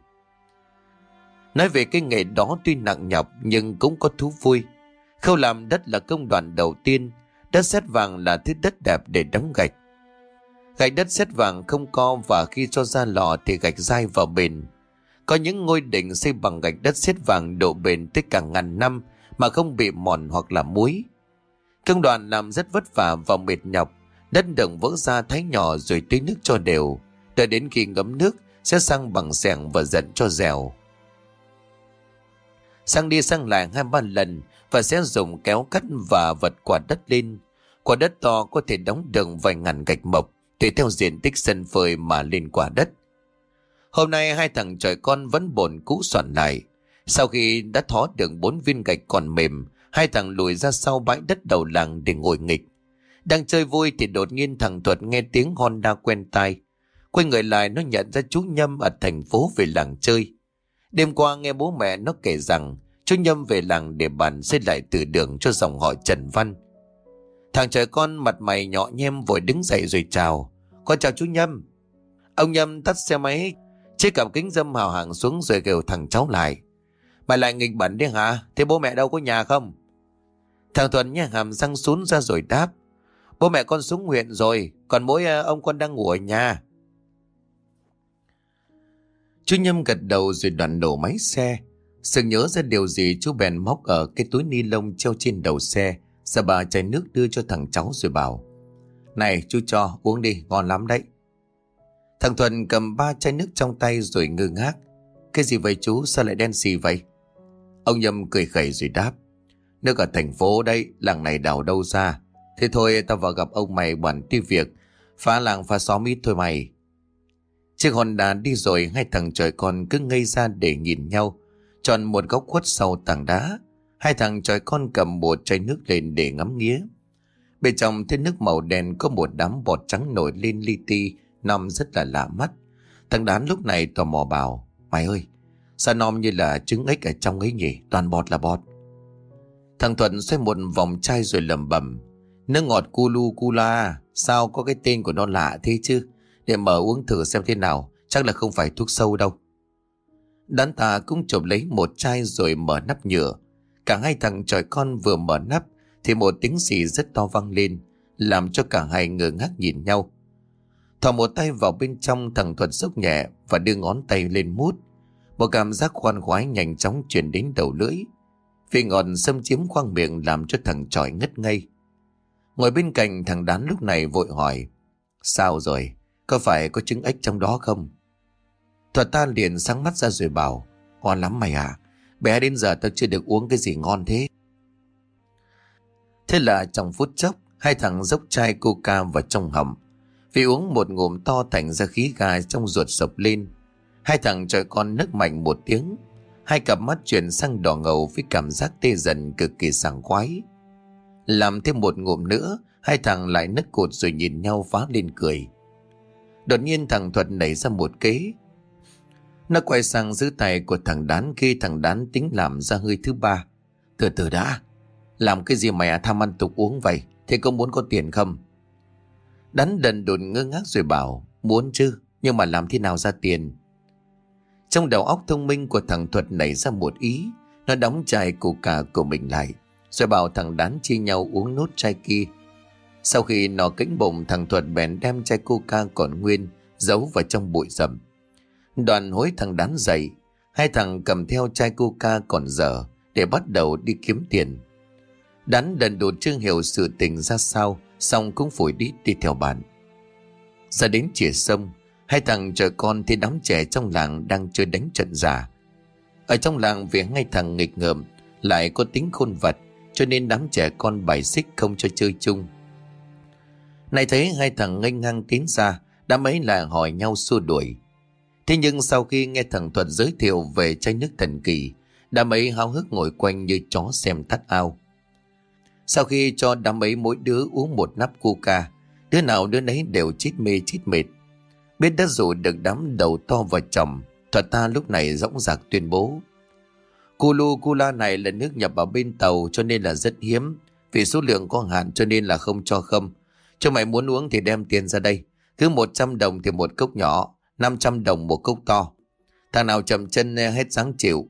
Nói về cái nghề đó tuy nặng nhọc nhưng cũng có thú vui. Khâu làm đất là công đoạn đầu tiên, đất sét vàng là thứ đất đẹp để đóng gạch. Gạch đất xét vàng không co và khi cho ra lò thì gạch dai vào bền. Có những ngôi đỉnh xây bằng gạch đất xét vàng độ bền tới cả ngàn năm mà không bị mòn hoặc là muối. Công đoạn làm rất vất vả và mệt nhọc, đất đồng vỡ ra thái nhỏ rồi tưới nước cho đều. Đợi đến khi ngấm nước sẽ sang bằng sẻng và dẫn cho dẻo. Sang đi sang lại hai ba lần và sẽ dùng kéo cắt và vật quả đất lên. Quả đất to có thể đóng được vài ngàn gạch mộc tùy theo diện tích sân phơi mà lên quả đất. Hôm nay hai thằng trời con vẫn bồn cũ soạn lại. Sau khi đã thó được bốn viên gạch còn mềm, hai thằng lùi ra sau bãi đất đầu làng để ngồi nghịch. Đang chơi vui thì đột nhiên thằng Thuật nghe tiếng Honda quen tai. Quay người lại nó nhận ra chú Nhâm ở thành phố về làng chơi. Đêm qua nghe bố mẹ nó kể rằng chú Nhâm về làng để bàn xây lại từ đường cho dòng họ Trần Văn. Thằng trẻ con mặt mày nhỏ nhem vội đứng dậy rồi chào. Con chào chú Nhâm. Ông Nhâm tắt xe máy, chiếc cặp kính dâm hào hàng xuống rồi kêu thằng cháu lại. Mày lại nghịch bẩn đi hả? Thế bố mẹ đâu có nhà không? Thằng Thuần nhẹ hàm răng xuống ra rồi đáp. Bố mẹ con xuống huyện rồi, còn mỗi à, ông con đang ngủ ở nhà. Chú Nhâm gật đầu rồi đoạn nổ máy xe. sự nhớ ra điều gì chú bèn móc ở cái túi ni lông treo trên đầu xe, ra bà chai nước đưa cho thằng cháu rồi bảo. Này chú cho uống đi, ngon lắm đấy. Thằng Thuần cầm ba chai nước trong tay rồi ngơ ngác. Cái gì vậy chú, sao lại đen xì vậy? Ông Nhâm cười khẩy rồi đáp. Nước ở thành phố đây, làng này đào đâu ra. Thế thôi tao vào gặp ông mày bản ti việc, phá làng phá xóm ít thôi mày. Chiếc hòn đá đi rồi hai thằng trời con cứ ngây ra để nhìn nhau. Chọn một góc khuất sau tảng đá. Hai thằng trời con cầm một chai nước lên để ngắm nghía. Bên trong thế nước màu đen có một đám bọt trắng nổi lên li ti, nom rất là lạ mắt. Thằng đán lúc này tò mò bảo, mày ơi, sao nom như là trứng ếch ở trong ấy nhỉ, toàn bọt là bọt. Thằng Thuận xoay một vòng chai rồi lầm bẩm Nước ngọt cu lu cu la Sao có cái tên của nó lạ thế chứ Để mở uống thử xem thế nào Chắc là không phải thuốc sâu đâu Đán ta cũng chụp lấy một chai rồi mở nắp nhựa Cả hai thằng trời con vừa mở nắp Thì một tiếng xì rất to vang lên, Làm cho cả hai ngơ ngác nhìn nhau Thò một tay vào bên trong thằng Thuật sốc nhẹ Và đưa ngón tay lên mút Một cảm giác khoan khoái nhanh chóng chuyển đến đầu lưỡi Vị ngọt xâm chiếm khoang miệng làm cho thằng tròi ngất ngây. Ngồi bên cạnh thằng đán lúc này vội hỏi. Sao rồi? Có phải có trứng ếch trong đó không? Thuật ta liền sáng mắt ra rồi bảo. Ngon lắm mày à. Bé đến giờ tao chưa được uống cái gì ngon thế. Thế là trong phút chốc, hai thằng dốc chai coca vào trong hầm. Vì uống một ngụm to thành ra khí gà trong ruột sập lên. Hai thằng trời con nức mạnh một tiếng Hai cặp mắt chuyển sang đỏ ngầu với cảm giác tê dần cực kỳ sảng khoái. Làm thêm một ngụm nữa, hai thằng lại nức cột rồi nhìn nhau phá lên cười. Đột nhiên thằng Thuật nảy ra một kế. Nó quay sang giữ tay của thằng Đán khi thằng Đán tính làm ra hơi thứ ba. Từ từ đã, làm cái gì mày à tham ăn tục uống vậy, thế có muốn có tiền không? Đán đần đồn ngơ ngác rồi bảo, muốn chứ, nhưng mà làm thế nào ra tiền? Trong đầu óc thông minh của thằng Thuật nảy ra một ý, nó đóng chai coca của mình lại, rồi bảo thằng đán chia nhau uống nốt chai kia. Sau khi nó kính bụng thằng Thuật bèn đem chai coca còn nguyên, giấu vào trong bụi rậm. Đoàn hối thằng đám dậy, hai thằng cầm theo chai coca còn dở để bắt đầu đi kiếm tiền. Đắn đần đột chưa hiểu sự tình ra sao, xong cũng phổi đi đi theo bạn. Ra đến chìa sông, Hai thằng chờ con thì đám trẻ trong làng đang chơi đánh trận giả. Ở trong làng vì hai thằng nghịch ngợm lại có tính khôn vật cho nên đám trẻ con bài xích không cho chơi chung. Này thấy hai thằng ngây ngang tiến ra, đám ấy là hỏi nhau xua đuổi. Thế nhưng sau khi nghe thằng Thuật giới thiệu về chai nước thần kỳ, đám ấy háo hức ngồi quanh như chó xem thắt ao. Sau khi cho đám ấy mỗi đứa uống một nắp coca, đứa nào đứa nấy đều chít mê chít mệt. Biết đã rủ được đám đầu to và chồng Thuật ta lúc này dõng dạc tuyên bố Kulu Kula này là nước nhập vào bên tàu cho nên là rất hiếm Vì số lượng có hạn cho nên là không cho không Cho mày muốn uống thì đem tiền ra đây Cứ 100 đồng thì một cốc nhỏ 500 đồng một cốc to Thằng nào chậm chân hết sáng chịu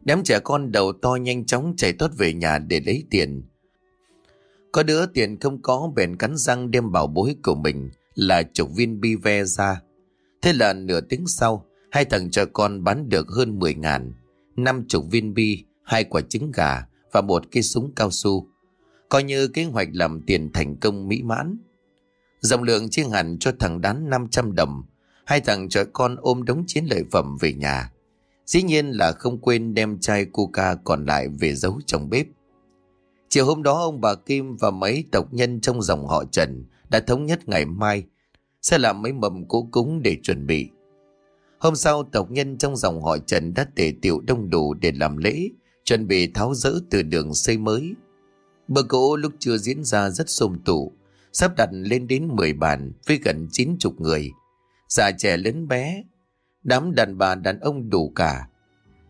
Đám trẻ con đầu to nhanh chóng chạy tốt về nhà để lấy tiền Có đứa tiền không có bèn cắn răng đem bảo bối của mình là chục viên bi ve ra. Thế là nửa tiếng sau, hai thằng trẻ con bán được hơn 10 ngàn, năm chục viên bi, hai quả trứng gà và một cây súng cao su. Coi như kế hoạch làm tiền thành công mỹ mãn. Dòng lượng chia hẳn cho thằng đán 500 đồng, hai thằng cho con ôm đống chiến lợi phẩm về nhà. Dĩ nhiên là không quên đem chai coca còn lại về giấu trong bếp. Chiều hôm đó ông bà Kim và mấy tộc nhân trong dòng họ Trần đã thống nhất ngày mai sẽ làm mấy mầm cỗ cúng để chuẩn bị. Hôm sau tộc nhân trong dòng họ Trần đã tề tiệu đông đủ để làm lễ, chuẩn bị tháo rỡ từ đường xây mới. Bữa cỗ lúc chưa diễn ra rất xôm tụ, sắp đặt lên đến 10 bàn với gần 90 người. Già trẻ lớn bé, đám đàn bà đàn ông đủ cả.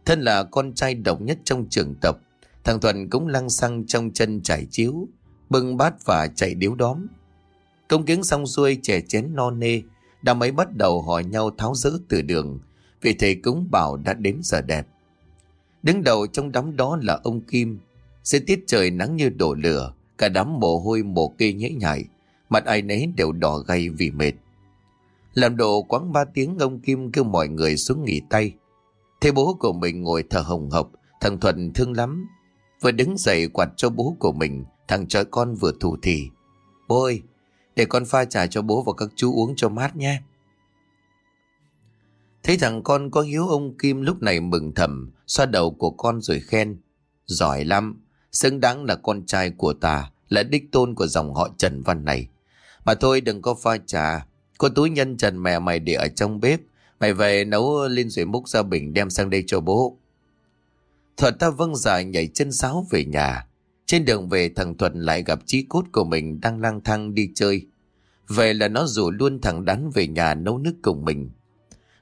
Thân là con trai độc nhất trong trường tập, thằng Thuận cũng lăng xăng trong chân trải chiếu, bưng bát và chạy điếu đóm. Công kiến xong xuôi trẻ chén no nê, đám ấy bắt đầu hỏi nhau tháo rỡ từ đường, vì thầy cúng bảo đã đến giờ đẹp. Đứng đầu trong đám đó là ông Kim, sẽ tiết trời nắng như đổ lửa, cả đám mồ hôi mồ kê nhễ nhại, mặt ai nấy đều đỏ gay vì mệt. Làm độ quãng ba tiếng ông Kim kêu mọi người xuống nghỉ tay. Thế bố của mình ngồi thở hồng hộc, thằng Thuận thương lắm. Vừa đứng dậy quạt cho bố của mình, thằng trói con vừa thủ thì. Bố ơi, để con pha trà cho bố và các chú uống cho mát nhé. Thấy thằng con có hiếu ông Kim lúc này mừng thầm, xoa đầu của con rồi khen. Giỏi lắm, xứng đáng là con trai của ta, là đích tôn của dòng họ Trần Văn này. Mà thôi đừng có pha trà, có túi nhân trần mẹ mày để ở trong bếp, mày về nấu lên rồi múc ra bình đem sang đây cho bố. Thuật ta vâng dài nhảy chân sáo về nhà. Trên đường về thằng Thuận lại gặp chí cốt của mình đang lang thang đi chơi. Về là nó rủ luôn thằng đắn về nhà nấu nước cùng mình.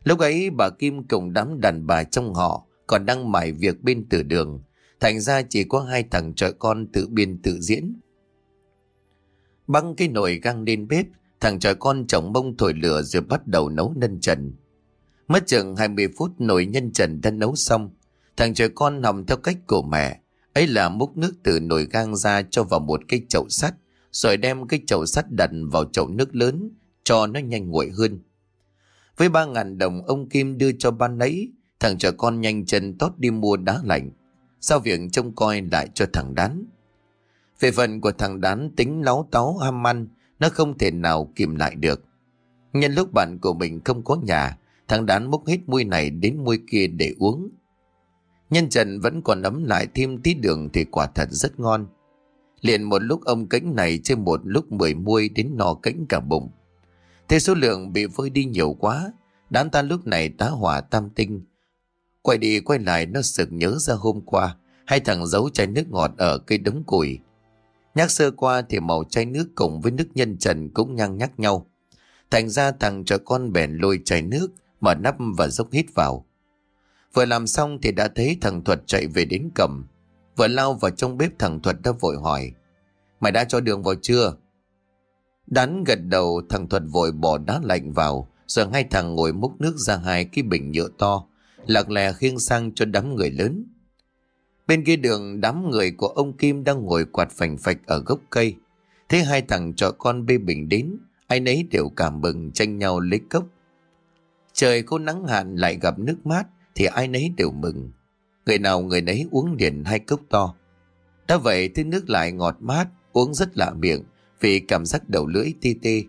Lúc ấy bà Kim cùng đám đàn bà trong họ còn đang mải việc bên từ đường. Thành ra chỉ có hai thằng trợ con tự biên tự diễn. Băng cái nồi găng lên bếp, thằng trợ con chồng bông thổi lửa rồi bắt đầu nấu nhân trần. Mất chừng 20 phút nồi nhân trần đã nấu xong. Thằng trợ con nằm theo cách của mẹ. Ấy là múc nước từ nồi gang ra cho vào một cái chậu sắt, rồi đem cái chậu sắt đặt vào chậu nước lớn, cho nó nhanh nguội hơn. Với ba ngàn đồng ông Kim đưa cho ban nấy, thằng trẻ con nhanh chân tót đi mua đá lạnh. Sau việc trông coi lại cho thằng đán. Về phần của thằng đán tính láo táo ham ăn, nó không thể nào kìm lại được. Nhân lúc bạn của mình không có nhà, thằng đán múc hết muôi này đến muôi kia để uống. Nhân trần vẫn còn ấm lại thêm tí đường thì quả thật rất ngon. Liền một lúc ông cánh này trên một lúc mười muôi đến no cánh cả bụng. Thế số lượng bị vơi đi nhiều quá, đám ta lúc này tá hỏa tam tinh. Quay đi quay lại nó sực nhớ ra hôm qua, hai thằng giấu chai nước ngọt ở cây đống củi. Nhắc sơ qua thì màu chai nước cùng với nước nhân trần cũng nhăn nhắc nhau. Thành ra thằng cho con bèn lôi chai nước, mở nắp và dốc hít vào. Vừa làm xong thì đã thấy thằng Thuật chạy về đến cầm. Vừa lao vào trong bếp thằng Thuật đã vội hỏi. Mày đã cho đường vào chưa? đắn gật đầu thằng Thuật vội bỏ đá lạnh vào Rồi hai thằng ngồi múc nước ra hai cái bình nhựa to Lạc lè khiêng sang cho đám người lớn. Bên kia đường đám người của ông Kim đang ngồi quạt phành phạch ở gốc cây. Thế hai thằng trò con bê bình đến Ai nấy đều cảm mừng tranh nhau lấy cốc. Trời có nắng hạn lại gặp nước mát Thì ai nấy đều mừng. Người nào người nấy uống liền hai cốc to. Đã vậy thứ nước lại ngọt mát Uống rất lạ miệng vì cảm giác đầu lưỡi tê tê.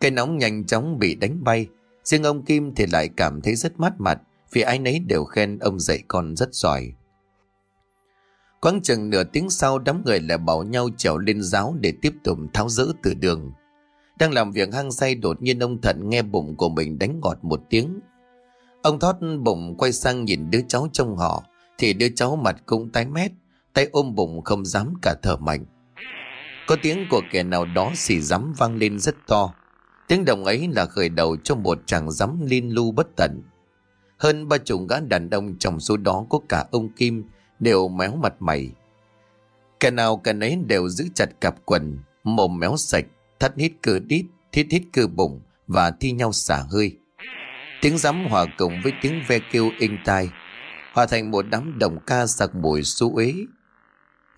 Cây nóng nhanh chóng bị đánh bay, riêng ông Kim thì lại cảm thấy rất mát mặt vì ai nấy đều khen ông dạy con rất giỏi. Quãng chừng nửa tiếng sau đám người lại bảo nhau trèo lên giáo để tiếp tục tháo rỡ từ đường. Đang làm việc hăng say đột nhiên ông Thận nghe bụng của mình đánh ngọt một tiếng. Ông thoát bụng quay sang nhìn đứa cháu trong họ thì đứa cháu mặt cũng tái mét, tay ôm bụng không dám cả thở mạnh. Có tiếng của kẻ nào đó xì rắm vang lên rất to. Tiếng động ấy là khởi đầu cho một chàng rắm liên lưu bất tận. Hơn ba chục gã đàn ông trong số đó có cả ông Kim đều méo mặt mày. Kẻ nào kẻ nấy đều giữ chặt cặp quần, mồm méo sạch, thắt hít cơ đít, thiết hít cơ bụng và thi nhau xả hơi. Tiếng giấm hòa cùng với tiếng ve kêu inh tai, hòa thành một đám đồng ca sặc mùi xú uế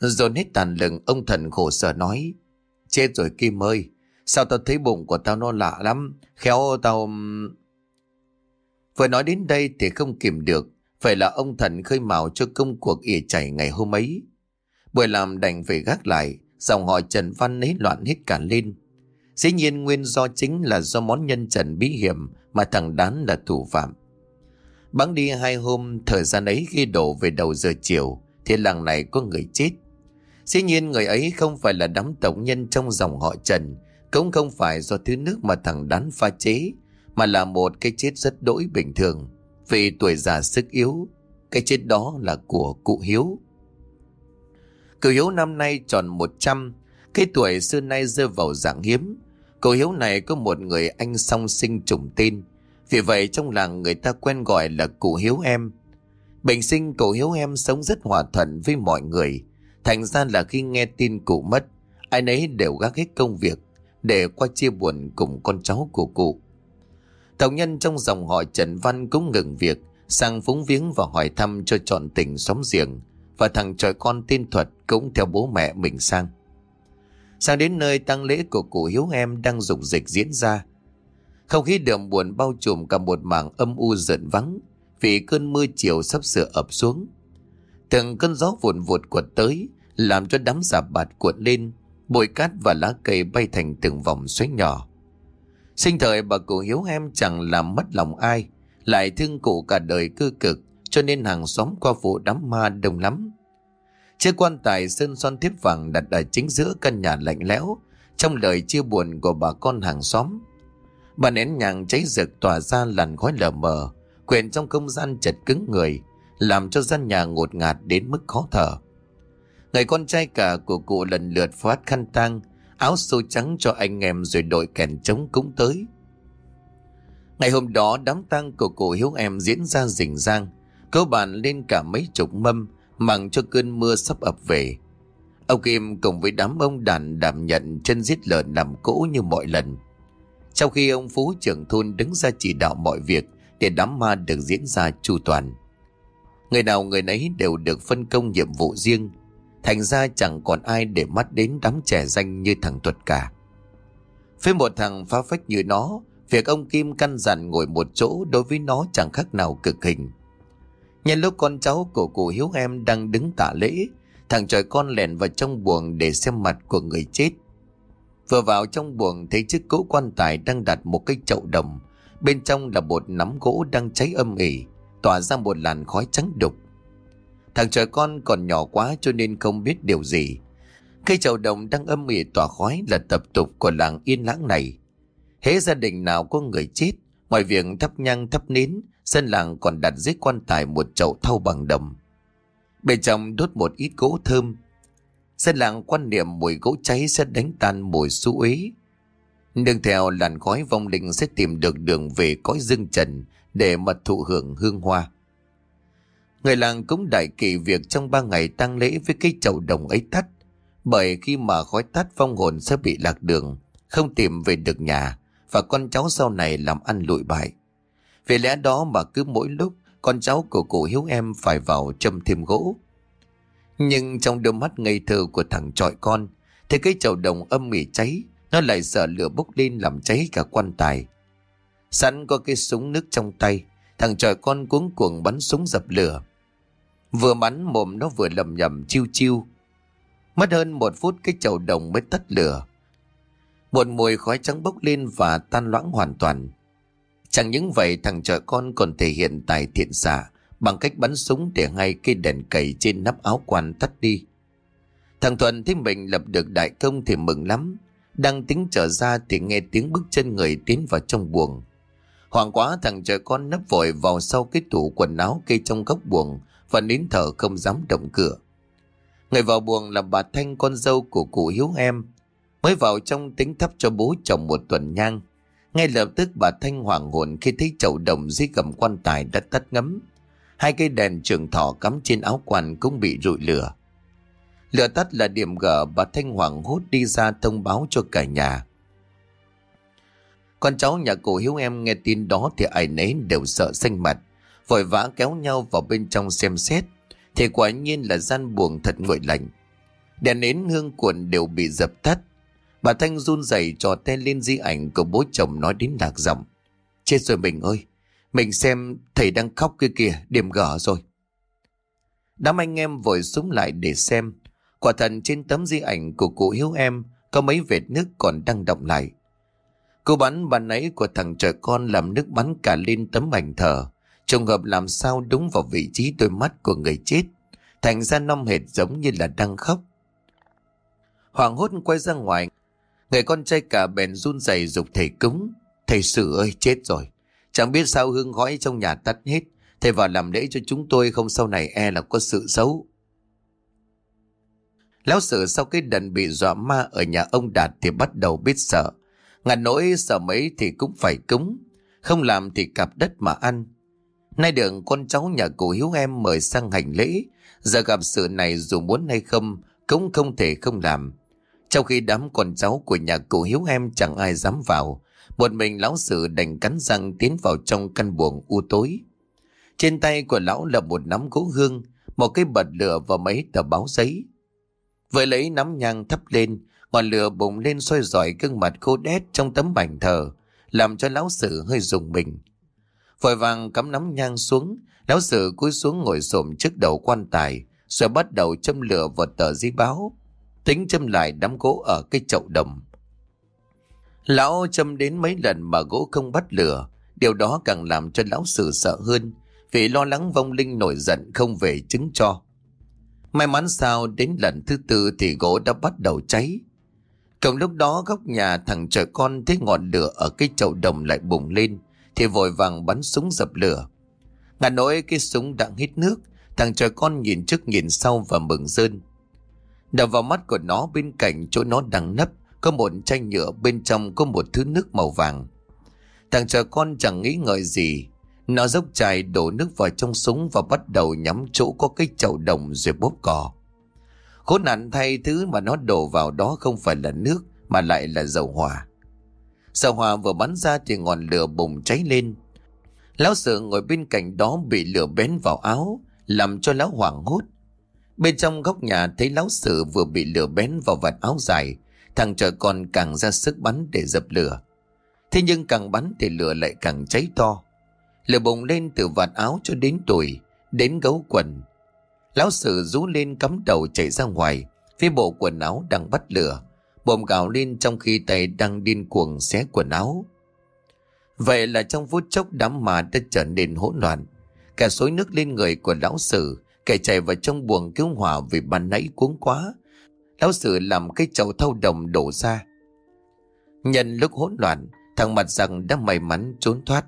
Dồn hết tàn lừng ông thần khổ sở nói. Chết rồi Kim ơi, sao tao thấy bụng của tao nó lạ lắm, khéo tao... Vừa nói đến đây thì không kìm được, phải là ông thần khơi mào cho công cuộc ỉa chảy ngày hôm ấy. Buổi làm đành phải gác lại, dòng họ Trần Văn ấy loạn hết cả lên. Dĩ nhiên nguyên do chính là do món nhân trần bí hiểm mà thằng Đán là thủ phạm. Bắn đi hai hôm, thời gian ấy khi đổ về đầu giờ chiều, thì làng này có người chết. Dĩ nhiên người ấy không phải là đám tổng nhân trong dòng họ Trần, cũng không phải do thứ nước mà thằng Đán pha chế, mà là một cái chết rất đỗi bình thường. Vì tuổi già sức yếu, cái chết đó là của cụ Hiếu. Cụ Hiếu năm nay tròn 100, cái tuổi xưa nay rơi vào dạng hiếm. Cụ Hiếu này có một người anh song sinh trùng tên, vì vậy trong làng người ta quen gọi là cụ Hiếu em. Bình sinh cụ Hiếu em sống rất hòa thuận với mọi người, thành ra là khi nghe tin cụ mất, ai nấy đều gác hết công việc để qua chia buồn cùng con cháu của cụ. Tàu nhân trong dòng họ Trần Văn cũng ngừng việc, sang phúng viếng và hỏi thăm cho trọn tỉnh xóm giềng, và thằng tròi con tên Thuật cũng theo bố mẹ mình sang. Sang đến nơi tăng lễ của cụ Hiếu em đang rục dịch diễn ra. Không khí đượm buồn bao trùm cả một mảng âm u giận vắng vì cơn mưa chiều sắp sửa ập xuống. Từng cơn gió vụn vụt quật tới làm cho đám giả bạt cuộn lên, bụi cát và lá cây bay thành từng vòng xoáy nhỏ. Sinh thời bà cụ Hiếu em chẳng làm mất lòng ai, lại thương cụ cả đời cư cực, cho nên hàng xóm qua vụ đám ma đông lắm. Chiếc quan tài sơn son thiếp vàng đặt ở chính giữa căn nhà lạnh lẽo, trong lời chia buồn của bà con hàng xóm. Bà nén nhàng cháy rực tỏa ra làn khói lờ mờ, quyện trong không gian chật cứng người, làm cho gian nhà ngột ngạt đến mức khó thở. Người con trai cả của cụ lần lượt phát khăn tang, áo xô trắng cho anh em rồi đội kèn trống cũng tới. Ngày hôm đó đám tang của cổ Hiếu em diễn ra rình rang, cơ bản lên cả mấy chục mâm, mặng cho cơn mưa sắp ập về. Ông Kim cùng với đám ông đàn đảm nhận chân giết lợn nằm cỗ như mọi lần. Trong khi ông Phú trưởng thôn đứng ra chỉ đạo mọi việc để đám ma được diễn ra chu toàn. Người nào người nấy đều được phân công nhiệm vụ riêng, thành ra chẳng còn ai để mắt đến đám trẻ danh như thằng Tuật cả. Với một thằng phá phách như nó, việc ông Kim căn dặn ngồi một chỗ đối với nó chẳng khác nào cực hình. Nhân lúc con cháu của cụ Hiếu em đang đứng tạ lễ, thằng trời con lèn vào trong buồng để xem mặt của người chết. Vừa vào trong buồng thấy chiếc cỗ quan tài đang đặt một cái chậu đồng, bên trong là bột nắm gỗ đang cháy âm ỉ, tỏa ra một làn khói trắng đục. Thằng trời con còn nhỏ quá cho nên không biết điều gì. Cây chậu đồng đang âm ỉ tỏa khói là tập tục của làng yên lãng này. Hễ gia đình nào có người chết, mọi việc thắp nhang thắp nến, dân làng còn đặt dưới quan tài một chậu thau bằng đồng. Bên trong đốt một ít gỗ thơm. Dân làng quan niệm mùi gỗ cháy sẽ đánh tan mùi xú uế. Nương theo làn khói vong linh sẽ tìm được đường về cõi dương trần để mật thụ hưởng hương hoa. Người làng cũng đại kỳ việc trong ba ngày tang lễ với cái chậu đồng ấy tắt, bởi khi mà khói tắt vong hồn sẽ bị lạc đường, không tìm về được nhà, và con cháu sau này làm ăn lụi bại. Vì lẽ đó mà cứ mỗi lúc con cháu của cụ Hiếu em phải vào châm thêm gỗ. Nhưng trong đôi mắt ngây thơ của thằng trọi con, thì cái chậu đồng âm mỉ cháy, nó lại sợ lửa bốc lên làm cháy cả quan tài. Sẵn có cái súng nước trong tay, thằng trọi con cuống cuồng bắn súng dập lửa. Vừa bắn mồm nó vừa lầm nhầm chiêu chiêu. Mất hơn một phút cái chậu đồng mới tắt lửa. Một mùi khói trắng bốc lên và tan loãng hoàn toàn. Chẳng những vậy, thằng trời con còn thể hiện tài thiện xạ bằng cách bắn súng để ngay cây đèn cầy trên nắp áo quan tắt đi. Thằng Thuận thấy mình lập được đại công thì mừng lắm. Đang tính trở ra thì nghe tiếng bước chân người tiến vào trong buồng. Hoàng quá, thằng trời con nấp vội vào sau cái tủ quần áo cây trong góc buồng và nín thở không dám động cửa. Người vào buồng là bà Thanh con dâu của cụ Hiếu em. Mới vào trong tính thắp cho bố chồng một tuần nhang. Ngay lập tức bà Thanh hoàng hồn khi thấy chậu đồng dưới gầm quan tài đã tắt ngấm. Hai cây đèn trường thọ cắm trên áo quan cũng bị rụi lửa. Lửa tắt là điểm gở bà Thanh hoàng hốt đi ra thông báo cho cả nhà. Con cháu nhà cụ Hiếu em nghe tin đó thì ai nấy đều sợ xanh mặt, vội vã kéo nhau vào bên trong xem xét, thì quả nhiên là gian buồng thật nguội lạnh. Đèn nến hương cuộn đều bị dập tắt. Bà Thanh run rẩy trò tay lên di ảnh của bố chồng nói đến lạc giọng. Chết rồi mình ơi, mình xem thầy đang khóc kia kìa, điểm gở rồi. Đám anh em vội súng lại để xem. Quả thần trên tấm di ảnh của cụ Hiếu em có mấy vệt nước còn đang động lại. Cô bắn bàn nãy của thằng trời con làm nước bắn cả lên tấm ảnh thờ. Trùng hợp làm sao đúng vào vị trí đôi mắt của người chết. Thành ra năm hệt giống như là đang khóc. Hoàng hốt quay ra ngoài. Người con trai cả bèn run rẩy dục thầy cúng. Thầy sự ơi, chết rồi. Chẳng biết sao hương khói trong nhà tắt hết. Thầy vào làm lễ cho chúng tôi, không sau này e là có sự xấu. Lão sử sau cái đần bị dọa ma ở nhà ông Đạt thì bắt đầu biết sợ. Ngàn nỗi sợ mấy thì cũng phải cúng. Không làm thì cặp đất mà ăn. Nay được con cháu nhà cụ Hiếu em mời sang hành lễ. Giờ gặp sự này dù muốn hay không cũng không thể không làm. Trong khi đám con cháu của nhà cụ Hiếu em chẳng ai dám vào. Một mình lão sử đành cắn răng tiến vào trong căn buồng u tối. Trên tay của lão là một nắm gỗ hương, một cái bật lửa và mấy tờ báo giấy. Vừa lấy nắm nhang thắp lên, ngọn lửa bùng lên soi rọi gương mặt khô đét trong tấm bảnh thờ, làm cho lão sử hơi rùng mình. Vội vàng cắm nắm nhang xuống, lão sử cúi xuống ngồi xổm trước đầu quan tài, rồi bắt đầu châm lửa vào tờ giấy báo, tính châm lại đám gỗ ở cái chậu đồng. Lão châm đến mấy lần mà gỗ không bắt lửa, điều đó càng làm cho lão sử sợ hơn, vì lo lắng vong linh nổi giận không về chứng cho. May mắn sao đến lần thứ tư thì gỗ đã bắt đầu cháy. Cộng lúc đó góc nhà thằng trời con thấy ngọn lửa ở cái chậu đồng lại bùng lên thì vội vàng bắn súng dập lửa. Ngà nỗi cái súng đang hít nước, thằng trời con nhìn trước nhìn sau và mừng rơn. Đập vào mắt của nó bên cạnh chỗ nó đang nấp, có một chai nhựa bên trong có một thứ nước màu vàng. Thằng trời con chẳng nghĩ ngợi gì nó dốc chai đổ nước vào trong súng và bắt đầu nhắm chỗ có cái chậu đồng rồi bóp cò. Khốn nạn thay thứ mà nó đổ vào đó không phải là nước, mà lại là dầu hỏa. Sao hòa vừa bắn ra thì ngọn lửa bùng cháy lên. Lão sợ ngồi bên cạnh đó bị lửa bén vào áo, làm cho lão hoảng hốt. Bên trong góc nhà thấy lão sử vừa bị lửa bén vào vạt áo dài, thằng trời con càng ra sức bắn để dập lửa. Thế nhưng càng bắn thì lửa lại càng cháy to. Lửa bùng lên từ vạt áo cho đến tuổi, đến gấu quần. Lão sử rú lên cắm đầu chạy ra ngoài, phía bộ quần áo đang bắt lửa. Bồm gào lên trong khi tay đang điên cuồng xé quần áo. Vậy là trong phút chốc đám mà đã trở nên hỗn loạn. Cả xối nước lên người của lão sử, kẻ chạy vào trong buồng cứu hỏa vì ban nãy cuống quá. Lão sử làm cái chậu thau đồng đổ ra. Nhân lúc hỗn loạn, thằng mặt rằng đã may mắn trốn thoát.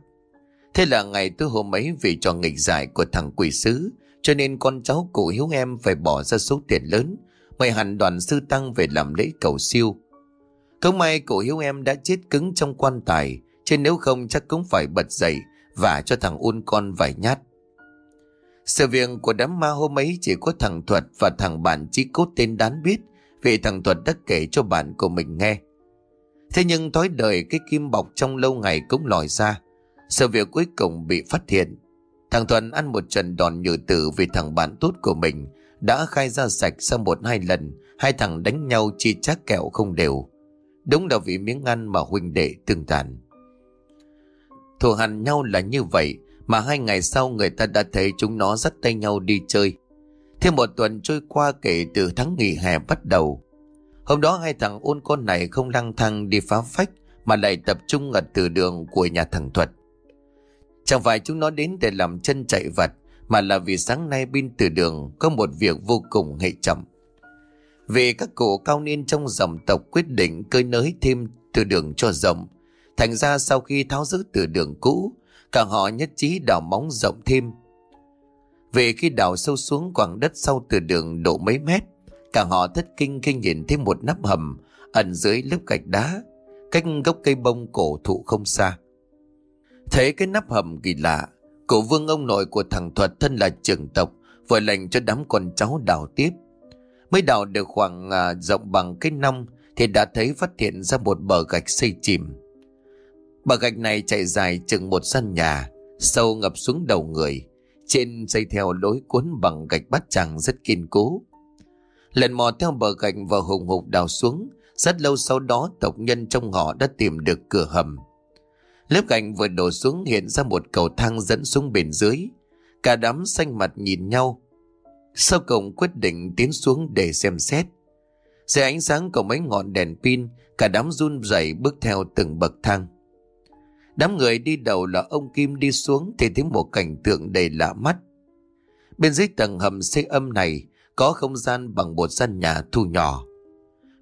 Thế là ngày tôi hôm ấy vì cho nghịch giải của thằng quỷ sứ, cho nên con cháu cụ hiếu em phải bỏ ra số tiền lớn, mời hẳn đoàn sư tăng về làm lễ cầu siêu. Không may cổ hiếu em đã chết cứng trong quan tài, chứ nếu không chắc cũng phải bật dậy và cho thằng ôn con vài nhát. Sự việc của đám ma hôm ấy chỉ có thằng Thuật và thằng bạn chỉ cốt tên đán biết vì thằng Thuật đã kể cho bạn của mình nghe. Thế nhưng thói đời cái kim bọc trong lâu ngày cũng lòi ra. Sự việc cuối cùng bị phát hiện. Thằng Thuần ăn một trận đòn nhự tử vì thằng bạn tốt của mình đã khai ra sạch sau một hai lần, hai thằng đánh nhau chi chác kẹo không đều. Đúng là vì miếng ăn mà huynh đệ tương tàn. Thù hằn nhau là như vậy mà hai ngày sau người ta đã thấy chúng nó dắt tay nhau đi chơi. Thêm một tuần trôi qua kể từ tháng nghỉ hè bắt đầu. Hôm đó hai thằng ôn con này không lang thăng đi phá phách mà lại tập trung ở từ đường của nhà thằng Thuật. Chẳng phải chúng nó đến để làm chân chạy vật mà là vì sáng nay bên từ đường Có một việc vô cùng hệ trọng. Vì các cụ cao niên trong dòng tộc quyết định cơi nới thêm từ đường cho rộng Thành ra sau khi tháo rỡ từ đường cũ Cả họ nhất trí đào móng rộng thêm. Vì khi đào sâu xuống quảng đất sau từ đường độ mấy mét Cả họ thất kinh khi nhìn thấy một nắp hầm Ẩn dưới lớp gạch đá Cách gốc cây bông cổ thụ không xa. Thấy cái nắp hầm kỳ lạ, Cổ vương ông nội của thằng Thuật thân là trưởng tộc, vừa lệnh cho đám con cháu đào tiếp. Mới đào được khoảng à, rộng bằng cái nông thì đã thấy phát hiện ra một bờ gạch xây chìm. Bờ gạch này chạy dài chừng một sân nhà, sâu ngập xuống đầu người. Trên dây theo lối cuốn bằng gạch bát tràng rất kiên cố. Lần mò theo bờ gạch và hùng hục đào xuống, rất lâu sau đó tộc nhân trong họ đã tìm được cửa hầm. Lớp gạch vừa đổ xuống hiện ra một cầu thang dẫn xuống bên dưới. Cả đám xanh mặt nhìn nhau. Sau cùng quyết định tiến xuống để xem xét. Dưới ánh sáng của mấy ngọn đèn pin, cả đám run rẩy bước theo từng bậc thang. Đám người đi đầu là ông Kim đi xuống thì thấy một cảnh tượng đầy lạ mắt. Bên dưới tầng hầm xe âm này có không gian bằng một gian nhà thu nhỏ.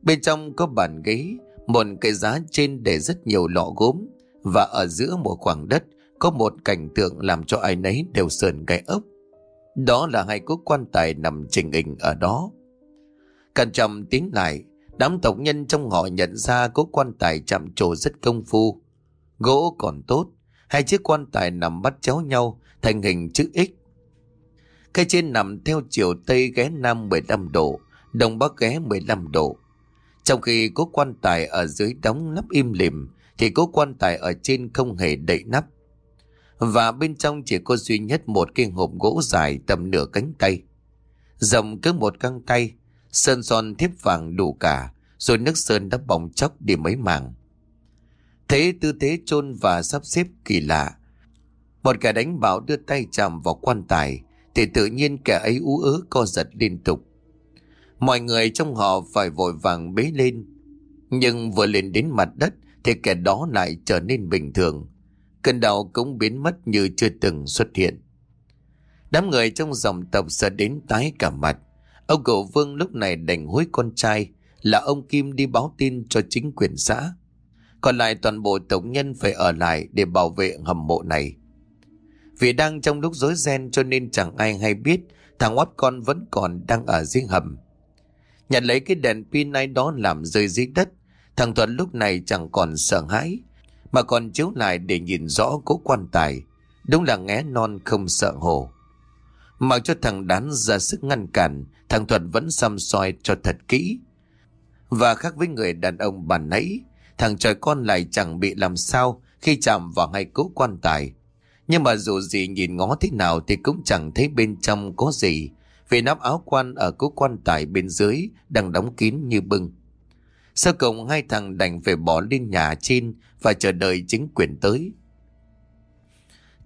Bên trong có bàn ghế, một cây giá trên để rất nhiều lọ gốm và ở giữa một khoảng đất có một cảnh tượng làm cho ai nấy đều sờn gai ốc. Đó là hai cốt quan tài nằm trình hình ở đó. Cẩn trầm tiến lại, đám tộc nhân trong họ nhận ra cốt quan tài chạm trổ rất công phu. Gỗ còn tốt, hai chiếc quan tài nằm bắt chéo nhau thành hình chữ X. Cái trên nằm theo chiều Tây ghé Nam 15 độ, Đông Bắc ghé 15 độ. Trong khi cốt quan tài ở dưới đóng nắp im lìm, thì cố quan tài ở trên không hề đậy nắp. Và bên trong chỉ có duy nhất một cái hộp gỗ dài tầm nửa cánh tay. Rộng cứ một căng tay, sơn son thiếp vàng đủ cả, rồi nước sơn đã bỏng chóc đi mấy mảng. Thế tư thế chôn và sắp xếp kỳ lạ. Một kẻ đánh bảo đưa tay chạm vào quan tài, thì tự nhiên kẻ ấy ú ớ co giật liên tục. Mọi người trong họ phải vội vàng bế lên. Nhưng vừa lên đến mặt đất thì kẻ đó lại trở nên bình thường. Cơn đau cũng biến mất như chưa từng xuất hiện. Đám người trong dòng tộc sợ đến tái cả mặt. Ông cậu Vương lúc này đành hối con trai là ông Kim đi báo tin cho chính quyền xã. Còn lại toàn bộ tổng nhân phải ở lại để bảo vệ hầm mộ này. Vì đang trong lúc rối ren cho nên chẳng ai hay biết thằng oát con vẫn còn đang ở dưới hầm. Nhận lấy cái đèn pin ai đó làm rơi dưới đất, thằng Thuận lúc này chẳng còn sợ hãi, mà còn chiếu lại để nhìn rõ cố quan tài. Đúng là ngé non không sợ hổ. Mặc cho thằng đán ra sức ngăn cản, thằng Thuận vẫn xăm soi cho thật kỹ. Và khác với người đàn ông bàn nãy, thằng trời con lại chẳng bị làm sao khi chạm vào hai cố quan tài. Nhưng mà dù gì nhìn ngó thế nào thì cũng chẳng thấy bên trong có gì, vì nắp áo quan ở cố quan tài bên dưới đang đóng kín như bưng. Sau cùng hai thằng đành phải bỏ lên nhà trên và chờ đợi chính quyền tới.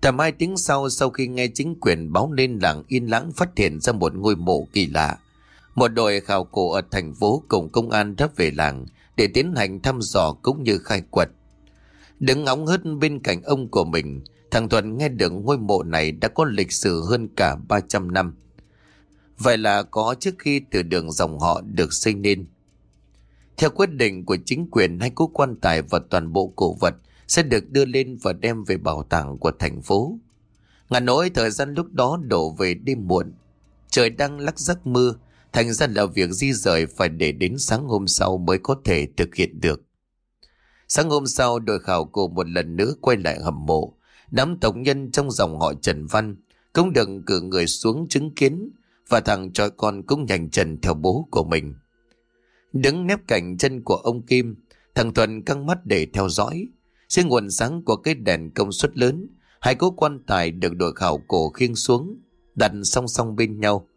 Tầm hai tiếng sau sau khi nghe chính quyền báo lên làng yên lãng phát hiện ra một ngôi mộ kỳ lạ. Một đội khảo cổ ở thành phố cùng công an đã về làng để tiến hành thăm dò cũng như khai quật. Đứng ngóng hứt bên cạnh ông của mình, thằng Thuận nghe được ngôi mộ này đã có lịch sử hơn cả 300 năm. Vậy là có trước khi từ đường dòng họ được xây nên. Theo quyết định của chính quyền, hai cú quan tài và toàn bộ cổ vật sẽ được đưa lên và đem về bảo tàng của thành phố. Ngàn nỗi thời gian lúc đó đổ về đêm muộn. Trời đang lắc giấc mưa, thành ra là việc di rời phải để đến sáng hôm sau mới có thể thực hiện được. Sáng hôm sau, đội khảo cổ một lần nữa quay lại hầm mộ. Đám tổng nhân trong dòng họ Trần Văn cũng đừng cử người xuống chứng kiến và thằng trói con cũng nhanh chân theo bố của mình. Đứng nép cạnh chân của ông Kim, thằng Thuần căng mắt để theo dõi. Dưới nguồn sáng của cái đèn công suất lớn, hai cố quan tài được đội khảo cổ khiêng xuống, đặt song song bên nhau.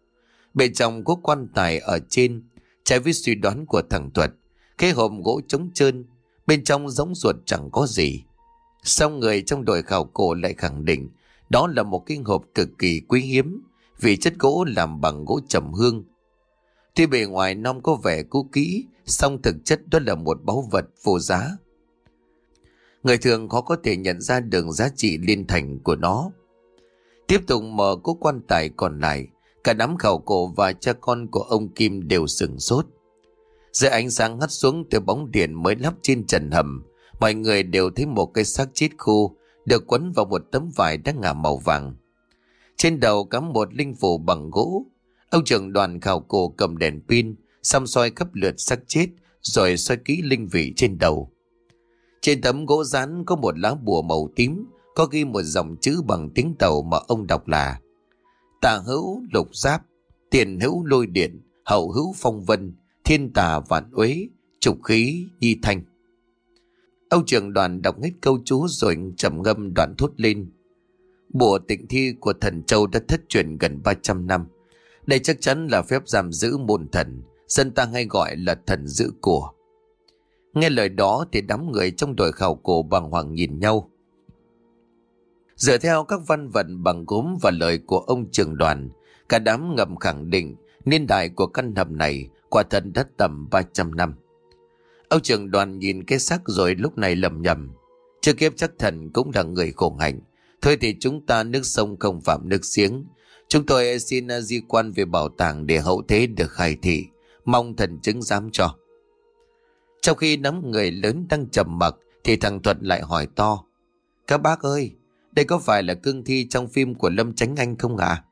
Bên trong cố quan tài ở trên, trái với suy đoán của thằng Thuật, cái hộp gỗ trống trơn, bên trong giống ruột chẳng có gì. Xong người trong đội khảo cổ lại khẳng định đó là một cái hộp cực kỳ quý hiếm, vì chất gỗ làm bằng gỗ trầm hương. Tuy bề ngoài non có vẻ cũ kỹ, song thực chất đó là một báu vật vô giá. Người thường khó có thể nhận ra đường giá trị liên thành của nó. Tiếp tục mở cố quan tài còn lại, cả đám khảo cổ và cha con của ông Kim đều sừng sốt. Dưới ánh sáng hắt xuống từ bóng điện mới lắp trên trần hầm, mọi người đều thấy một cây xác chết khô được quấn vào một tấm vải đã ngả màu vàng. Trên đầu cắm một linh phủ bằng gỗ. Ông trưởng đoàn khảo cổ cầm đèn pin, xăm soi khắp lượt xác chết, rồi soi kỹ linh vị trên đầu. Trên tấm gỗ rán có một lá bùa màu tím, có ghi một dòng chữ bằng tiếng tàu mà ông đọc là Tà hữu lục giáp, tiền hữu lôi điện, hậu hữu phong vân, thiên tà vạn uế, trục khí nhi thanh. Ông trưởng đoàn đọc hết câu chú rồi trầm ngâm đoạn thốt lên. Bùa tịnh thi của thần châu đã thất truyền gần 300 năm. Đây chắc chắn là phép giam giữ môn thần, dân ta hay gọi là thần giữ của. Nghe lời đó thì đám người trong đội khảo cổ bằng hoàng nhìn nhau. Dựa theo các văn vận bằng gốm và lời của ông trường đoàn, cả đám ngầm khẳng định niên đại của căn hầm này quả thật đã tầm 300 năm. Ông trường đoàn nhìn cái xác rồi lúc này lầm nhầm. Chưa kiếp chắc thần cũng là người khổ hạnh. Thôi thì chúng ta nước sông không phạm nước giếng. Chúng tôi xin à, di quan về bảo tàng để hậu thế được khai thị. Mong thần chứng giám cho. Trong khi nắm người lớn đang trầm mặc thì thằng Thuận lại hỏi to. Các bác ơi, đây có phải là cương thi trong phim của Lâm Tránh Anh không ạ? À?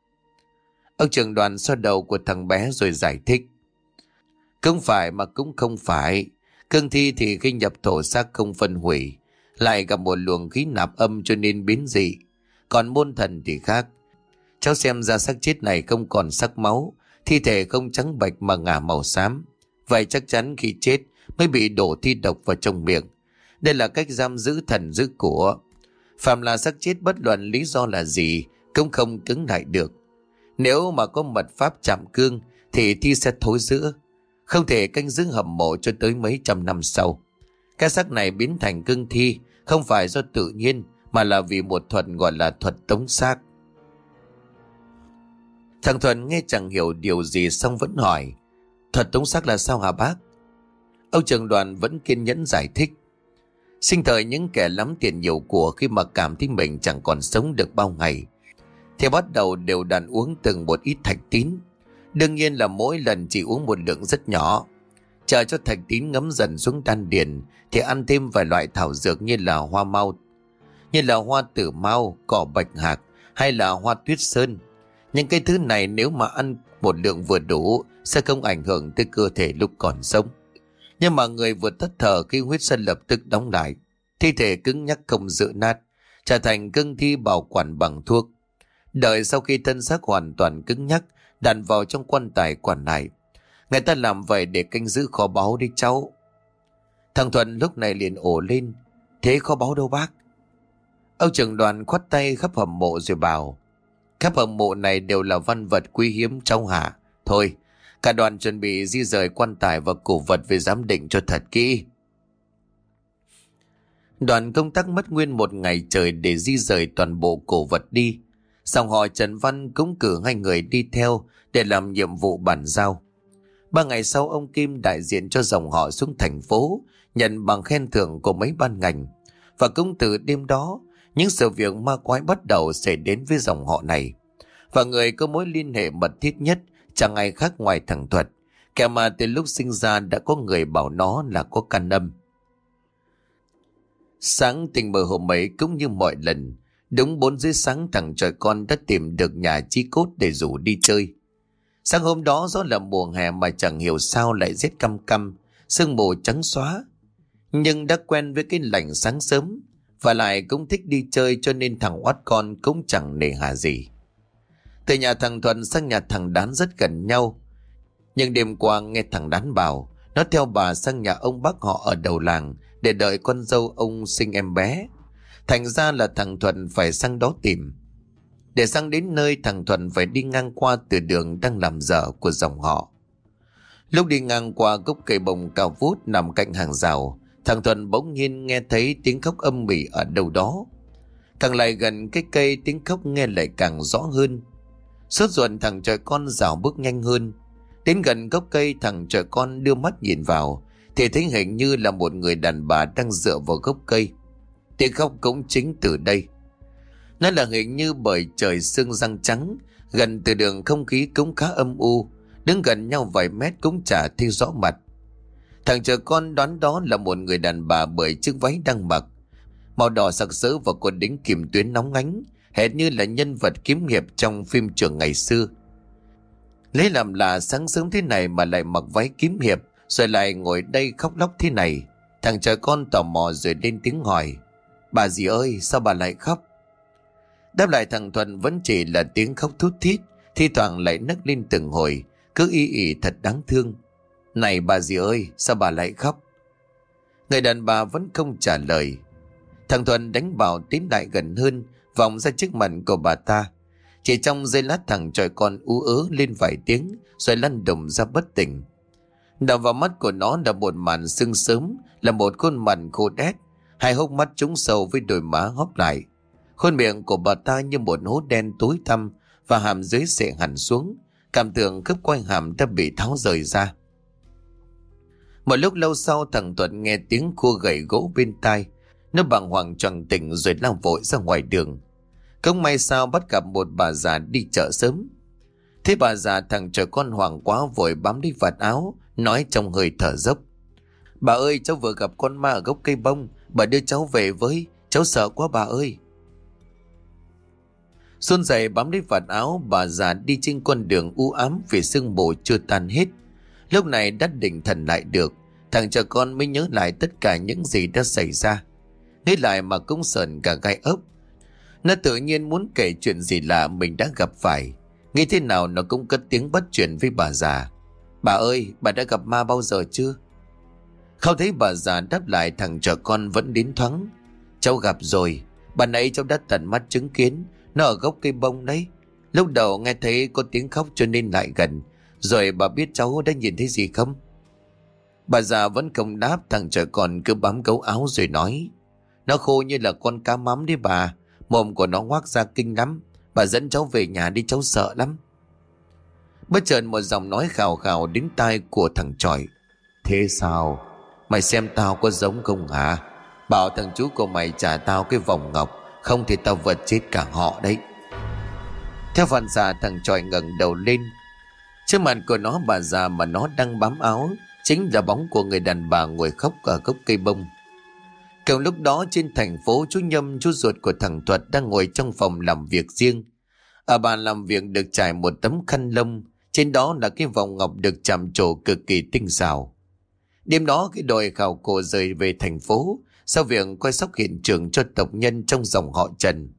Ông trưởng đoàn xoa đầu của thằng bé rồi giải thích. Không phải mà cũng không phải. Cương thi thì khi nhập thổ xác không phân hủy. Lại gặp một luồng khí nạp âm cho nên biến dị. Còn môn thần thì khác. Cháu xem ra xác chết này không còn sắc máu. Thi thể không trắng bạch mà ngả màu xám. Vậy chắc chắn khi chết mới bị đổ thi độc vào trong miệng. Đây là cách giam giữ thần giữ của. Phạm là xác chết bất luận lý do là gì cũng không cứng lại được. Nếu mà có mật pháp chạm cương thì thi sẽ thối giữa. Không thể canh giữ hầm mộ cho tới mấy trăm năm sau. Cái xác này biến thành cương thi không phải do tự nhiên mà là vì một thuật gọi là thuật tống xác. Thằng Thuần nghe chẳng hiểu điều gì xong vẫn hỏi Thuật tống xác là sao hả bác? Ông trường đoàn vẫn kiên nhẫn giải thích Sinh thời những kẻ lắm tiền nhiều của khi mà cảm thấy mình chẳng còn sống được bao ngày thì bắt đầu đều đàn uống từng một ít thạch tín. Đương nhiên là mỗi lần chỉ uống một lượng rất nhỏ. Chờ cho thạch tín ngấm dần xuống đan điền thì ăn thêm vài loại thảo dược như là hoa mau, như là hoa tử mau, cỏ bạch hạc hay là hoa tuyết sơn. Những cái thứ này nếu mà ăn một lượng vừa đủ sẽ không ảnh hưởng tới cơ thể lúc còn sống. Nhưng mà người vừa thất thở khi huyết sân lập tức đóng lại, thi thể cứng nhắc không dự nát, trở thành cưng thi bảo quản bằng thuốc. Đợi sau khi thân xác hoàn toàn cứng nhắc, đặt vào trong quan tài quản này Người ta làm vậy để canh giữ kho báu đi cháu. Thằng Thuận lúc này liền ổ lên. Thế kho báu đâu bác? Ông trưởng đoàn khoát tay khắp hầm mộ rồi bảo các hầm mộ này đều là văn vật quý hiếm trong hạ. Thôi, cả đoàn chuẩn bị di rời quan tài và cổ vật về giám định cho thật kỹ. Đoàn công tác mất nguyên một ngày trời để di rời toàn bộ cổ vật đi. Xong họ Trần Văn cũng cử hai người đi theo để làm nhiệm vụ bàn giao. Ba ngày sau ông Kim đại diện cho dòng họ xuống thành phố nhận bằng khen thưởng của mấy ban ngành. Và cũng từ đêm đó, những sự việc ma quái bắt đầu xảy đến với dòng họ này. Và người có mối liên hệ mật thiết nhất chẳng ai khác ngoài thằng Thuật. Kẻ mà từ lúc sinh ra đã có người bảo nó là có căn âm. Sáng tình mờ hôm ấy cũng như mọi lần, Đúng bốn dưới sáng thằng trời con đã tìm được nhà chi cốt để rủ đi chơi. Sáng hôm đó do là mùa hè mà chẳng hiểu sao lại rét căm căm, sương mù trắng xóa. Nhưng đã quen với cái lạnh sáng sớm, và lại cũng thích đi chơi cho nên thằng oát con cũng chẳng nề hà gì. Từ nhà thằng Thuận sang nhà thằng Đán rất gần nhau. Nhưng đêm qua nghe thằng Đán bảo, nó theo bà sang nhà ông bác họ ở đầu làng để đợi con dâu ông sinh em bé. Thành ra là thằng Thuận phải sang đó tìm. Để sang đến nơi thằng Thuận phải đi ngang qua từ đường đang làm dở của dòng họ. Lúc đi ngang qua gốc cây bồng cao vút nằm cạnh hàng rào, thằng Thuận bỗng nhiên nghe thấy tiếng khóc âm mỉ ở đâu đó. Càng lại gần cái cây tiếng khóc nghe lại càng rõ hơn. Sốt ruột thằng trời con rào bước nhanh hơn. Đến gần gốc cây thằng trời con đưa mắt nhìn vào, thì thấy hình như là một người đàn bà đang dựa vào gốc cây. Tiếng khóc cũng chính từ đây. Nó là hình như bởi trời sương răng trắng, gần từ đường không khí cũng khá âm u, đứng gần nhau vài mét cũng chả thấy rõ mặt. Thằng chờ con đoán đó là một người đàn bà bởi chiếc váy đang mặc. Màu đỏ sặc sỡ và quần đính kìm tuyến nóng ánh, hệt như là nhân vật kiếm hiệp trong phim trường ngày xưa. Lấy làm là sáng sớm thế này mà lại mặc váy kiếm hiệp, rồi lại ngồi đây khóc lóc thế này. Thằng trời con tò mò rồi lên tiếng hỏi. Bà dì ơi sao bà lại khóc Đáp lại thằng Thuận vẫn chỉ là tiếng khóc thút thít Thi thoảng lại nấc lên từng hồi Cứ y ỉ thật đáng thương này bà dì ơi sao bà lại khóc? Người đàn bà vẫn không trả lời. Thằng Thuận đánh bảo tiến lại gần hơn Vòng ra trước mặt của bà ta. Chỉ trong giây lát thằng tròi con ú ớ lên vài tiếng Rồi lăn đùng ra bất tỉnh. Đầu vào mắt của nó là một màn sưng sớm, là một khuôn mặt khô đét, hai hốc mắt trúng sâu với đôi má hóp lại. Khuôn miệng của bà ta như một hố đen tối tăm và hàm dưới sệ hẳn xuống, cảm tưởng khớp quanh hàm đã bị tháo rời ra. Một lúc lâu sau thằng Thuận nghe tiếng cua gậy gỗ bên tai, nó bằng hoàng tròn tỉnh rồi lao vội ra ngoài đường. Không may sao bắt gặp một bà già đi chợ sớm. Thế bà già thằng trời con hoàng quá vội bám đi vạt áo, nói trong hơi thở dốc. Bà ơi cháu vừa gặp con ma ở gốc cây bông, bà đưa cháu về với, cháu sợ quá bà ơi. Xuân dậy bám lấy vạt áo, bà già đi trên con đường u ám vì sương mù chưa tan hết. Lúc này đã định thần lại được, thằng cha con mới nhớ lại tất cả những gì đã xảy ra. Nghĩ lại mà cũng sờn cả gai ốc. Nó tự nhiên muốn kể chuyện gì lạ mình đã gặp phải. Nghĩ thế nào nó cũng cất tiếng bắt chuyện với bà già. Bà ơi, bà đã gặp ma bao giờ chưa? Không thấy bà già đáp lại thằng trẻ con vẫn đến thoáng. Cháu gặp rồi, bà nãy cháu đã tận mắt chứng kiến, nó ở gốc cây bông đấy. Lúc đầu nghe thấy có tiếng khóc cho nên lại gần, rồi bà biết cháu đã nhìn thấy gì không? Bà già vẫn không đáp thằng trời con cứ bám cấu áo rồi nói. Nó khô như là con cá mắm đấy bà, mồm của nó ngoác ra kinh lắm. Bà dẫn cháu về nhà đi cháu sợ lắm. Bất chợt một giọng nói khào khào đến tai của thằng tròi. Thế sao? Mày xem tao có giống không hả? Bảo thằng chú của mày trả tao cái vòng ngọc, không thì tao vật chết cả họ đấy. Theo phản xạ thằng tròi ngẩng đầu lên. Trước mặt của nó bà già mà nó đang bám áo, chính là bóng của người đàn bà ngồi khóc ở gốc cây bông. Cùng lúc đó trên thành phố chú Nhâm chú ruột của thằng Thuật đang ngồi trong phòng làm việc riêng. Ở bàn làm việc được trải một tấm khăn lông, trên đó là cái vòng ngọc được chạm trổ cực kỳ tinh xảo. Đêm đó cái đội khảo cổ rời về thành phố sau việc quay sóc hiện trường cho tộc nhân trong dòng họ Trần.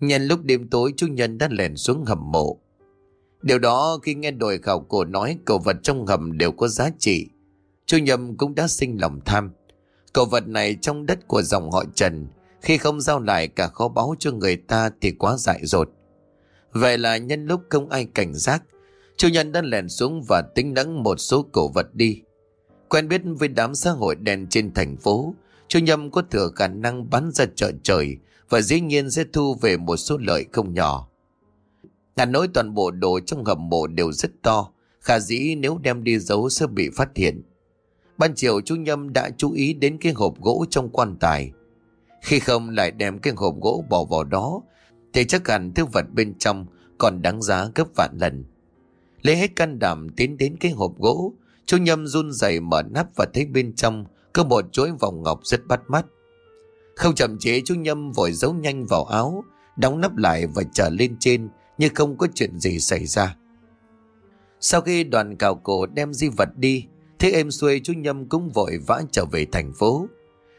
Nhân lúc đêm tối chú Nhân đã lẻn xuống hầm mộ. Điều đó khi nghe đội khảo cổ nói cổ vật trong hầm đều có giá trị. Chu Nhâm cũng đã sinh lòng tham. Cổ vật này trong đất của dòng họ Trần khi không giao lại cả kho báu cho người ta thì quá dại dột. Vậy là nhân lúc không ai cảnh giác Chu nhân đã lèn xuống và tính đắng một số cổ vật đi. Quen biết với đám xã hội đen trên thành phố, Chu nhâm có thừa khả năng bắn ra chợ trời và dĩ nhiên sẽ thu về một số lợi không nhỏ. Ngàn nỗi toàn bộ đồ trong hầm mộ đều rất to, khả dĩ nếu đem đi giấu sẽ bị phát hiện. Ban chiều chú Nhâm đã chú ý đến cái hộp gỗ trong quan tài. Khi không lại đem cái hộp gỗ bỏ vào đó, thì chắc hẳn thứ vật bên trong còn đáng giá gấp vạn lần. Lấy hết can đảm tiến đến cái hộp gỗ, chú Nhâm run rẩy mở nắp và thấy bên trong có một chuỗi vòng ngọc rất bắt mắt. Không chậm chế chú Nhâm vội giấu nhanh vào áo, đóng nắp lại và trở lên trên như không có chuyện gì xảy ra. Sau khi đoàn cào cổ đem di vật đi, thế em xuôi chú Nhâm cũng vội vã trở về thành phố.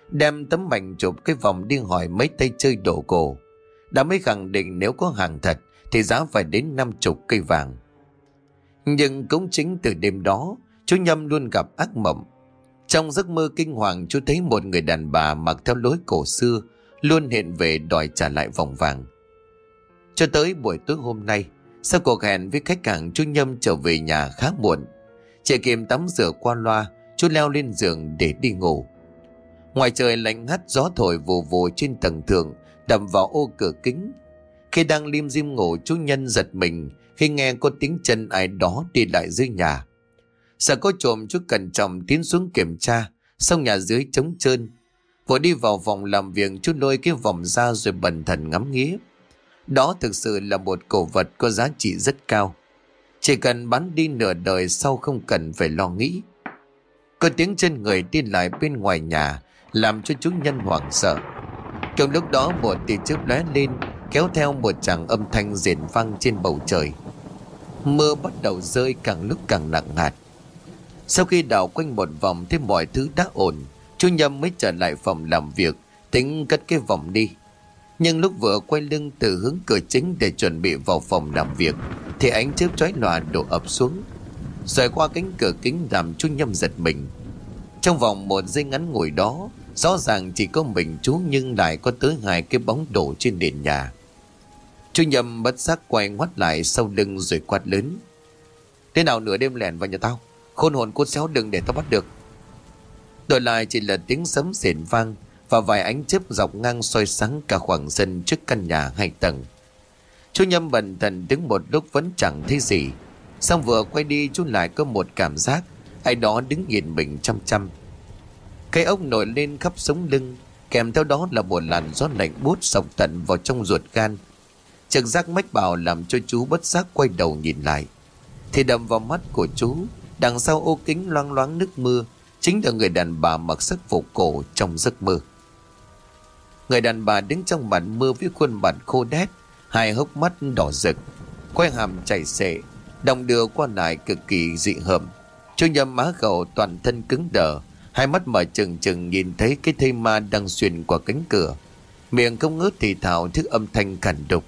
Đem tấm mảnh chụp cái vòng đi hỏi mấy tay chơi đổ cổ. Đã mới khẳng định nếu có hàng thật thì giá phải đến năm chục cây vàng. Nhưng cũng chính từ đêm đó, chú Nhâm luôn gặp ác mộng. Trong giấc mơ kinh hoàng chú thấy một người đàn bà mặc theo lối cổ xưa luôn hiện về đòi trả lại vòng vàng. Cho tới buổi tối hôm nay, sau cuộc hẹn với khách hàng chú Nhâm trở về nhà khá muộn. Chị Kim tắm rửa qua loa, chú leo lên giường để đi ngủ. Ngoài trời lạnh ngắt gió thổi vù vù trên tầng thượng, đầm vào ô cửa kính. Khi đang lim dim ngủ chú Nhân giật mình khi nghe có tiếng chân ai đó đi lại dưới nhà. Sợ có trộm chú cẩn trọng tiến xuống kiểm tra, xong nhà dưới trống trơn. Vội đi vào vòng làm việc chú lôi cái vòng ra rồi bần thần ngắm nghía. Đó thực sự là một cổ vật có giá trị rất cao. Chỉ cần bán đi nửa đời sau không cần phải lo nghĩ. Có tiếng chân người đi lại bên ngoài nhà làm cho chú nhân hoảng sợ. Trong lúc đó một tia chớp lóe lên kéo theo một tràng âm thanh rền vang trên bầu trời. Mưa bắt đầu rơi càng lúc càng nặng hạt. Sau khi đảo quanh một vòng thấy mọi thứ đã ổn, chú Nhâm mới trở lại phòng làm việc, tính cất cái vòng đi. Nhưng lúc vừa quay lưng từ hướng cửa chính để chuẩn bị vào phòng làm việc, thì ánh chớp chói lòa đổ ập xuống. Rồi qua cánh cửa kính làm chú Nhâm giật mình. Trong vòng một giây ngắn ngồi đó, rõ ràng chỉ có mình chú nhưng lại có tới hai cái bóng đổ trên nền nhà. Chú Nhâm bất giác quay ngoắt lại sau lưng rồi quát lớn. Thế nào nửa đêm lẻn vào nhà tao? Khôn hồn cốt xéo đừng để tao bắt được Đổi lại chỉ là tiếng sấm sền vang và vài ánh chớp dọc ngang soi sáng cả khoảng sân trước căn nhà hai tầng. Chú Nhâm bần thần đứng một lúc vẫn chẳng thấy gì. Xong vừa quay đi, chú lại có một cảm giác, Ai đó đứng nhìn mình chăm chăm. Cái ốc nổi lên khắp sống lưng, Kèm theo đó là một làn gió lạnh bút sọc tận vào trong ruột gan. Trực giác mách bảo làm cho chú bất giác quay đầu nhìn lại. Thì đầm vào mắt của chú, Đằng sau ô kính loang loáng nước mưa, Chính là người đàn bà mặc sắc phục cổ trong giấc mơ. Người đàn bà đứng trong màn mưa với khuôn mặt khô đét, Hai hốc mắt đỏ rực. Quay hàm chảy xệ, Đồng đưa qua lại cực kỳ dị hợm. Chú nhầm má gầu toàn thân cứng đờ, Hai mắt mở chừng chừng nhìn thấy cái thây ma đang xuyên qua cánh cửa. Miệng không ngớt thì thào thức âm thanh cằn đục.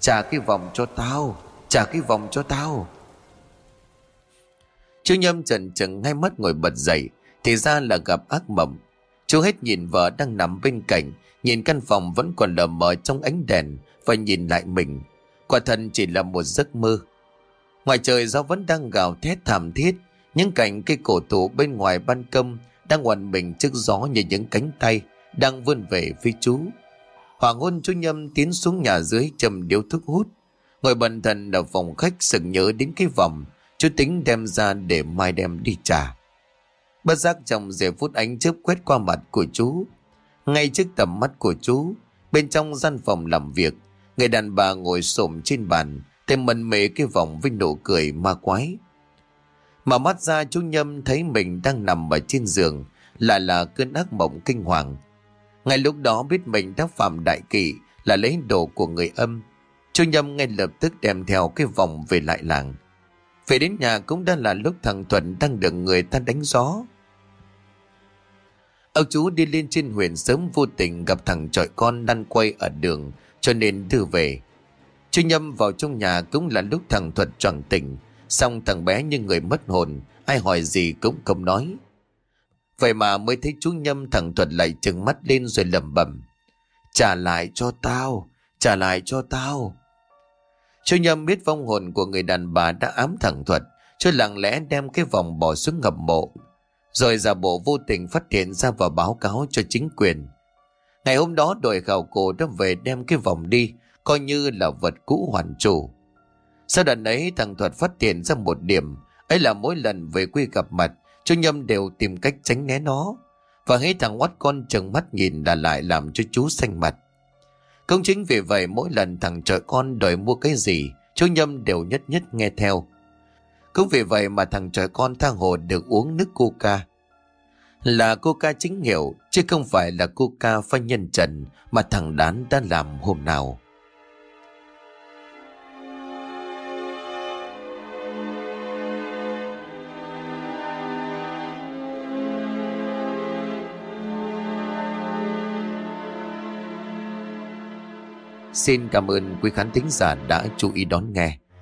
Trả cái vòng cho tao, Trả cái vòng cho tao. Chú Nhâm trần trừng hai mắt ngồi bật dậy, Thì ra là gặp ác mộng. Chú hết nhìn vợ đang nằm bên cạnh, Nhìn căn phòng vẫn còn lờ mờ trong ánh đèn Và nhìn lại mình. Quả thân chỉ là một giấc mơ. Ngoài trời gió vẫn đang gào thét thảm thiết, Những cành cây cổ thụ bên ngoài ban công Đang hoàn mình trước gió như những cánh tay Đang vươn về phía chú. Hoàng hôn chú Nhâm tiến xuống nhà dưới châm điếu thuốc hút. Ngồi bần thần ở phòng khách sực nhớ đến cái vòng, Chú tính đem ra để mai đem đi trả Bất giác trong giây phút ánh chớp quét qua mặt của chú. Ngay trước tầm mắt của chú, Bên trong gian phòng làm việc, Người đàn bà ngồi xổm trên bàn Tay mân mê cái vòng với nụ cười ma quái. Mà mắt ra chú Nhâm thấy mình đang nằm ở trên giường, Là là cơn ác mộng kinh hoàng. Ngay lúc đó biết mình đã phạm đại kỵ Là lấy đồ của người âm, Chú Nhâm ngay lập tức đem theo cái vòng về lại làng. Về đến nhà cũng đã là lúc thằng Thuận đang được người ta đánh gió. Ông chú đi lên trên huyện sớm vô tình gặp thằng trọi con đang quay ở đường cho nên đưa về. Chú Nhâm vào trong nhà cũng là lúc thằng thuật tròn tỉnh. Xong thằng bé như người mất hồn, ai hỏi gì cũng không nói. Vậy mà mới thấy chú Nhâm thằng thuật lại trừng mắt lên rồi lẩm bẩm Trả lại cho tao, trả lại cho tao. Chú Nhâm biết vong hồn của người đàn bà đã ám thằng thuật, cho lặng lẽ đem cái vòng bỏ xuống ngập mộ, rồi giả bộ vô tình phát hiện ra và báo cáo cho chính quyền. Ngày hôm đó đội khảo cổ đã về đem cái vòng đi, coi như là vật cũ hoàn chủ. Sau đợt ấy thằng Thuật phát hiện ra một điểm, ấy là mỗi lần về quê gặp mặt, chú Nhâm đều tìm cách tránh né nó. Và thấy thằng oát con chừng mắt nhìn là lại làm cho chú xanh mặt. công chính vì vậy mỗi lần thằng trợ con đòi mua cái gì, chú Nhâm đều nhất nhất nghe theo. Cũng vì vậy mà thằng trời con tha hồ được uống nước coca. Là coca chính hiệu, chứ không phải là coca pha nhân trần mà thằng đán đã làm hôm nào. Xin cảm ơn quý khán thính giả đã chú ý đón nghe.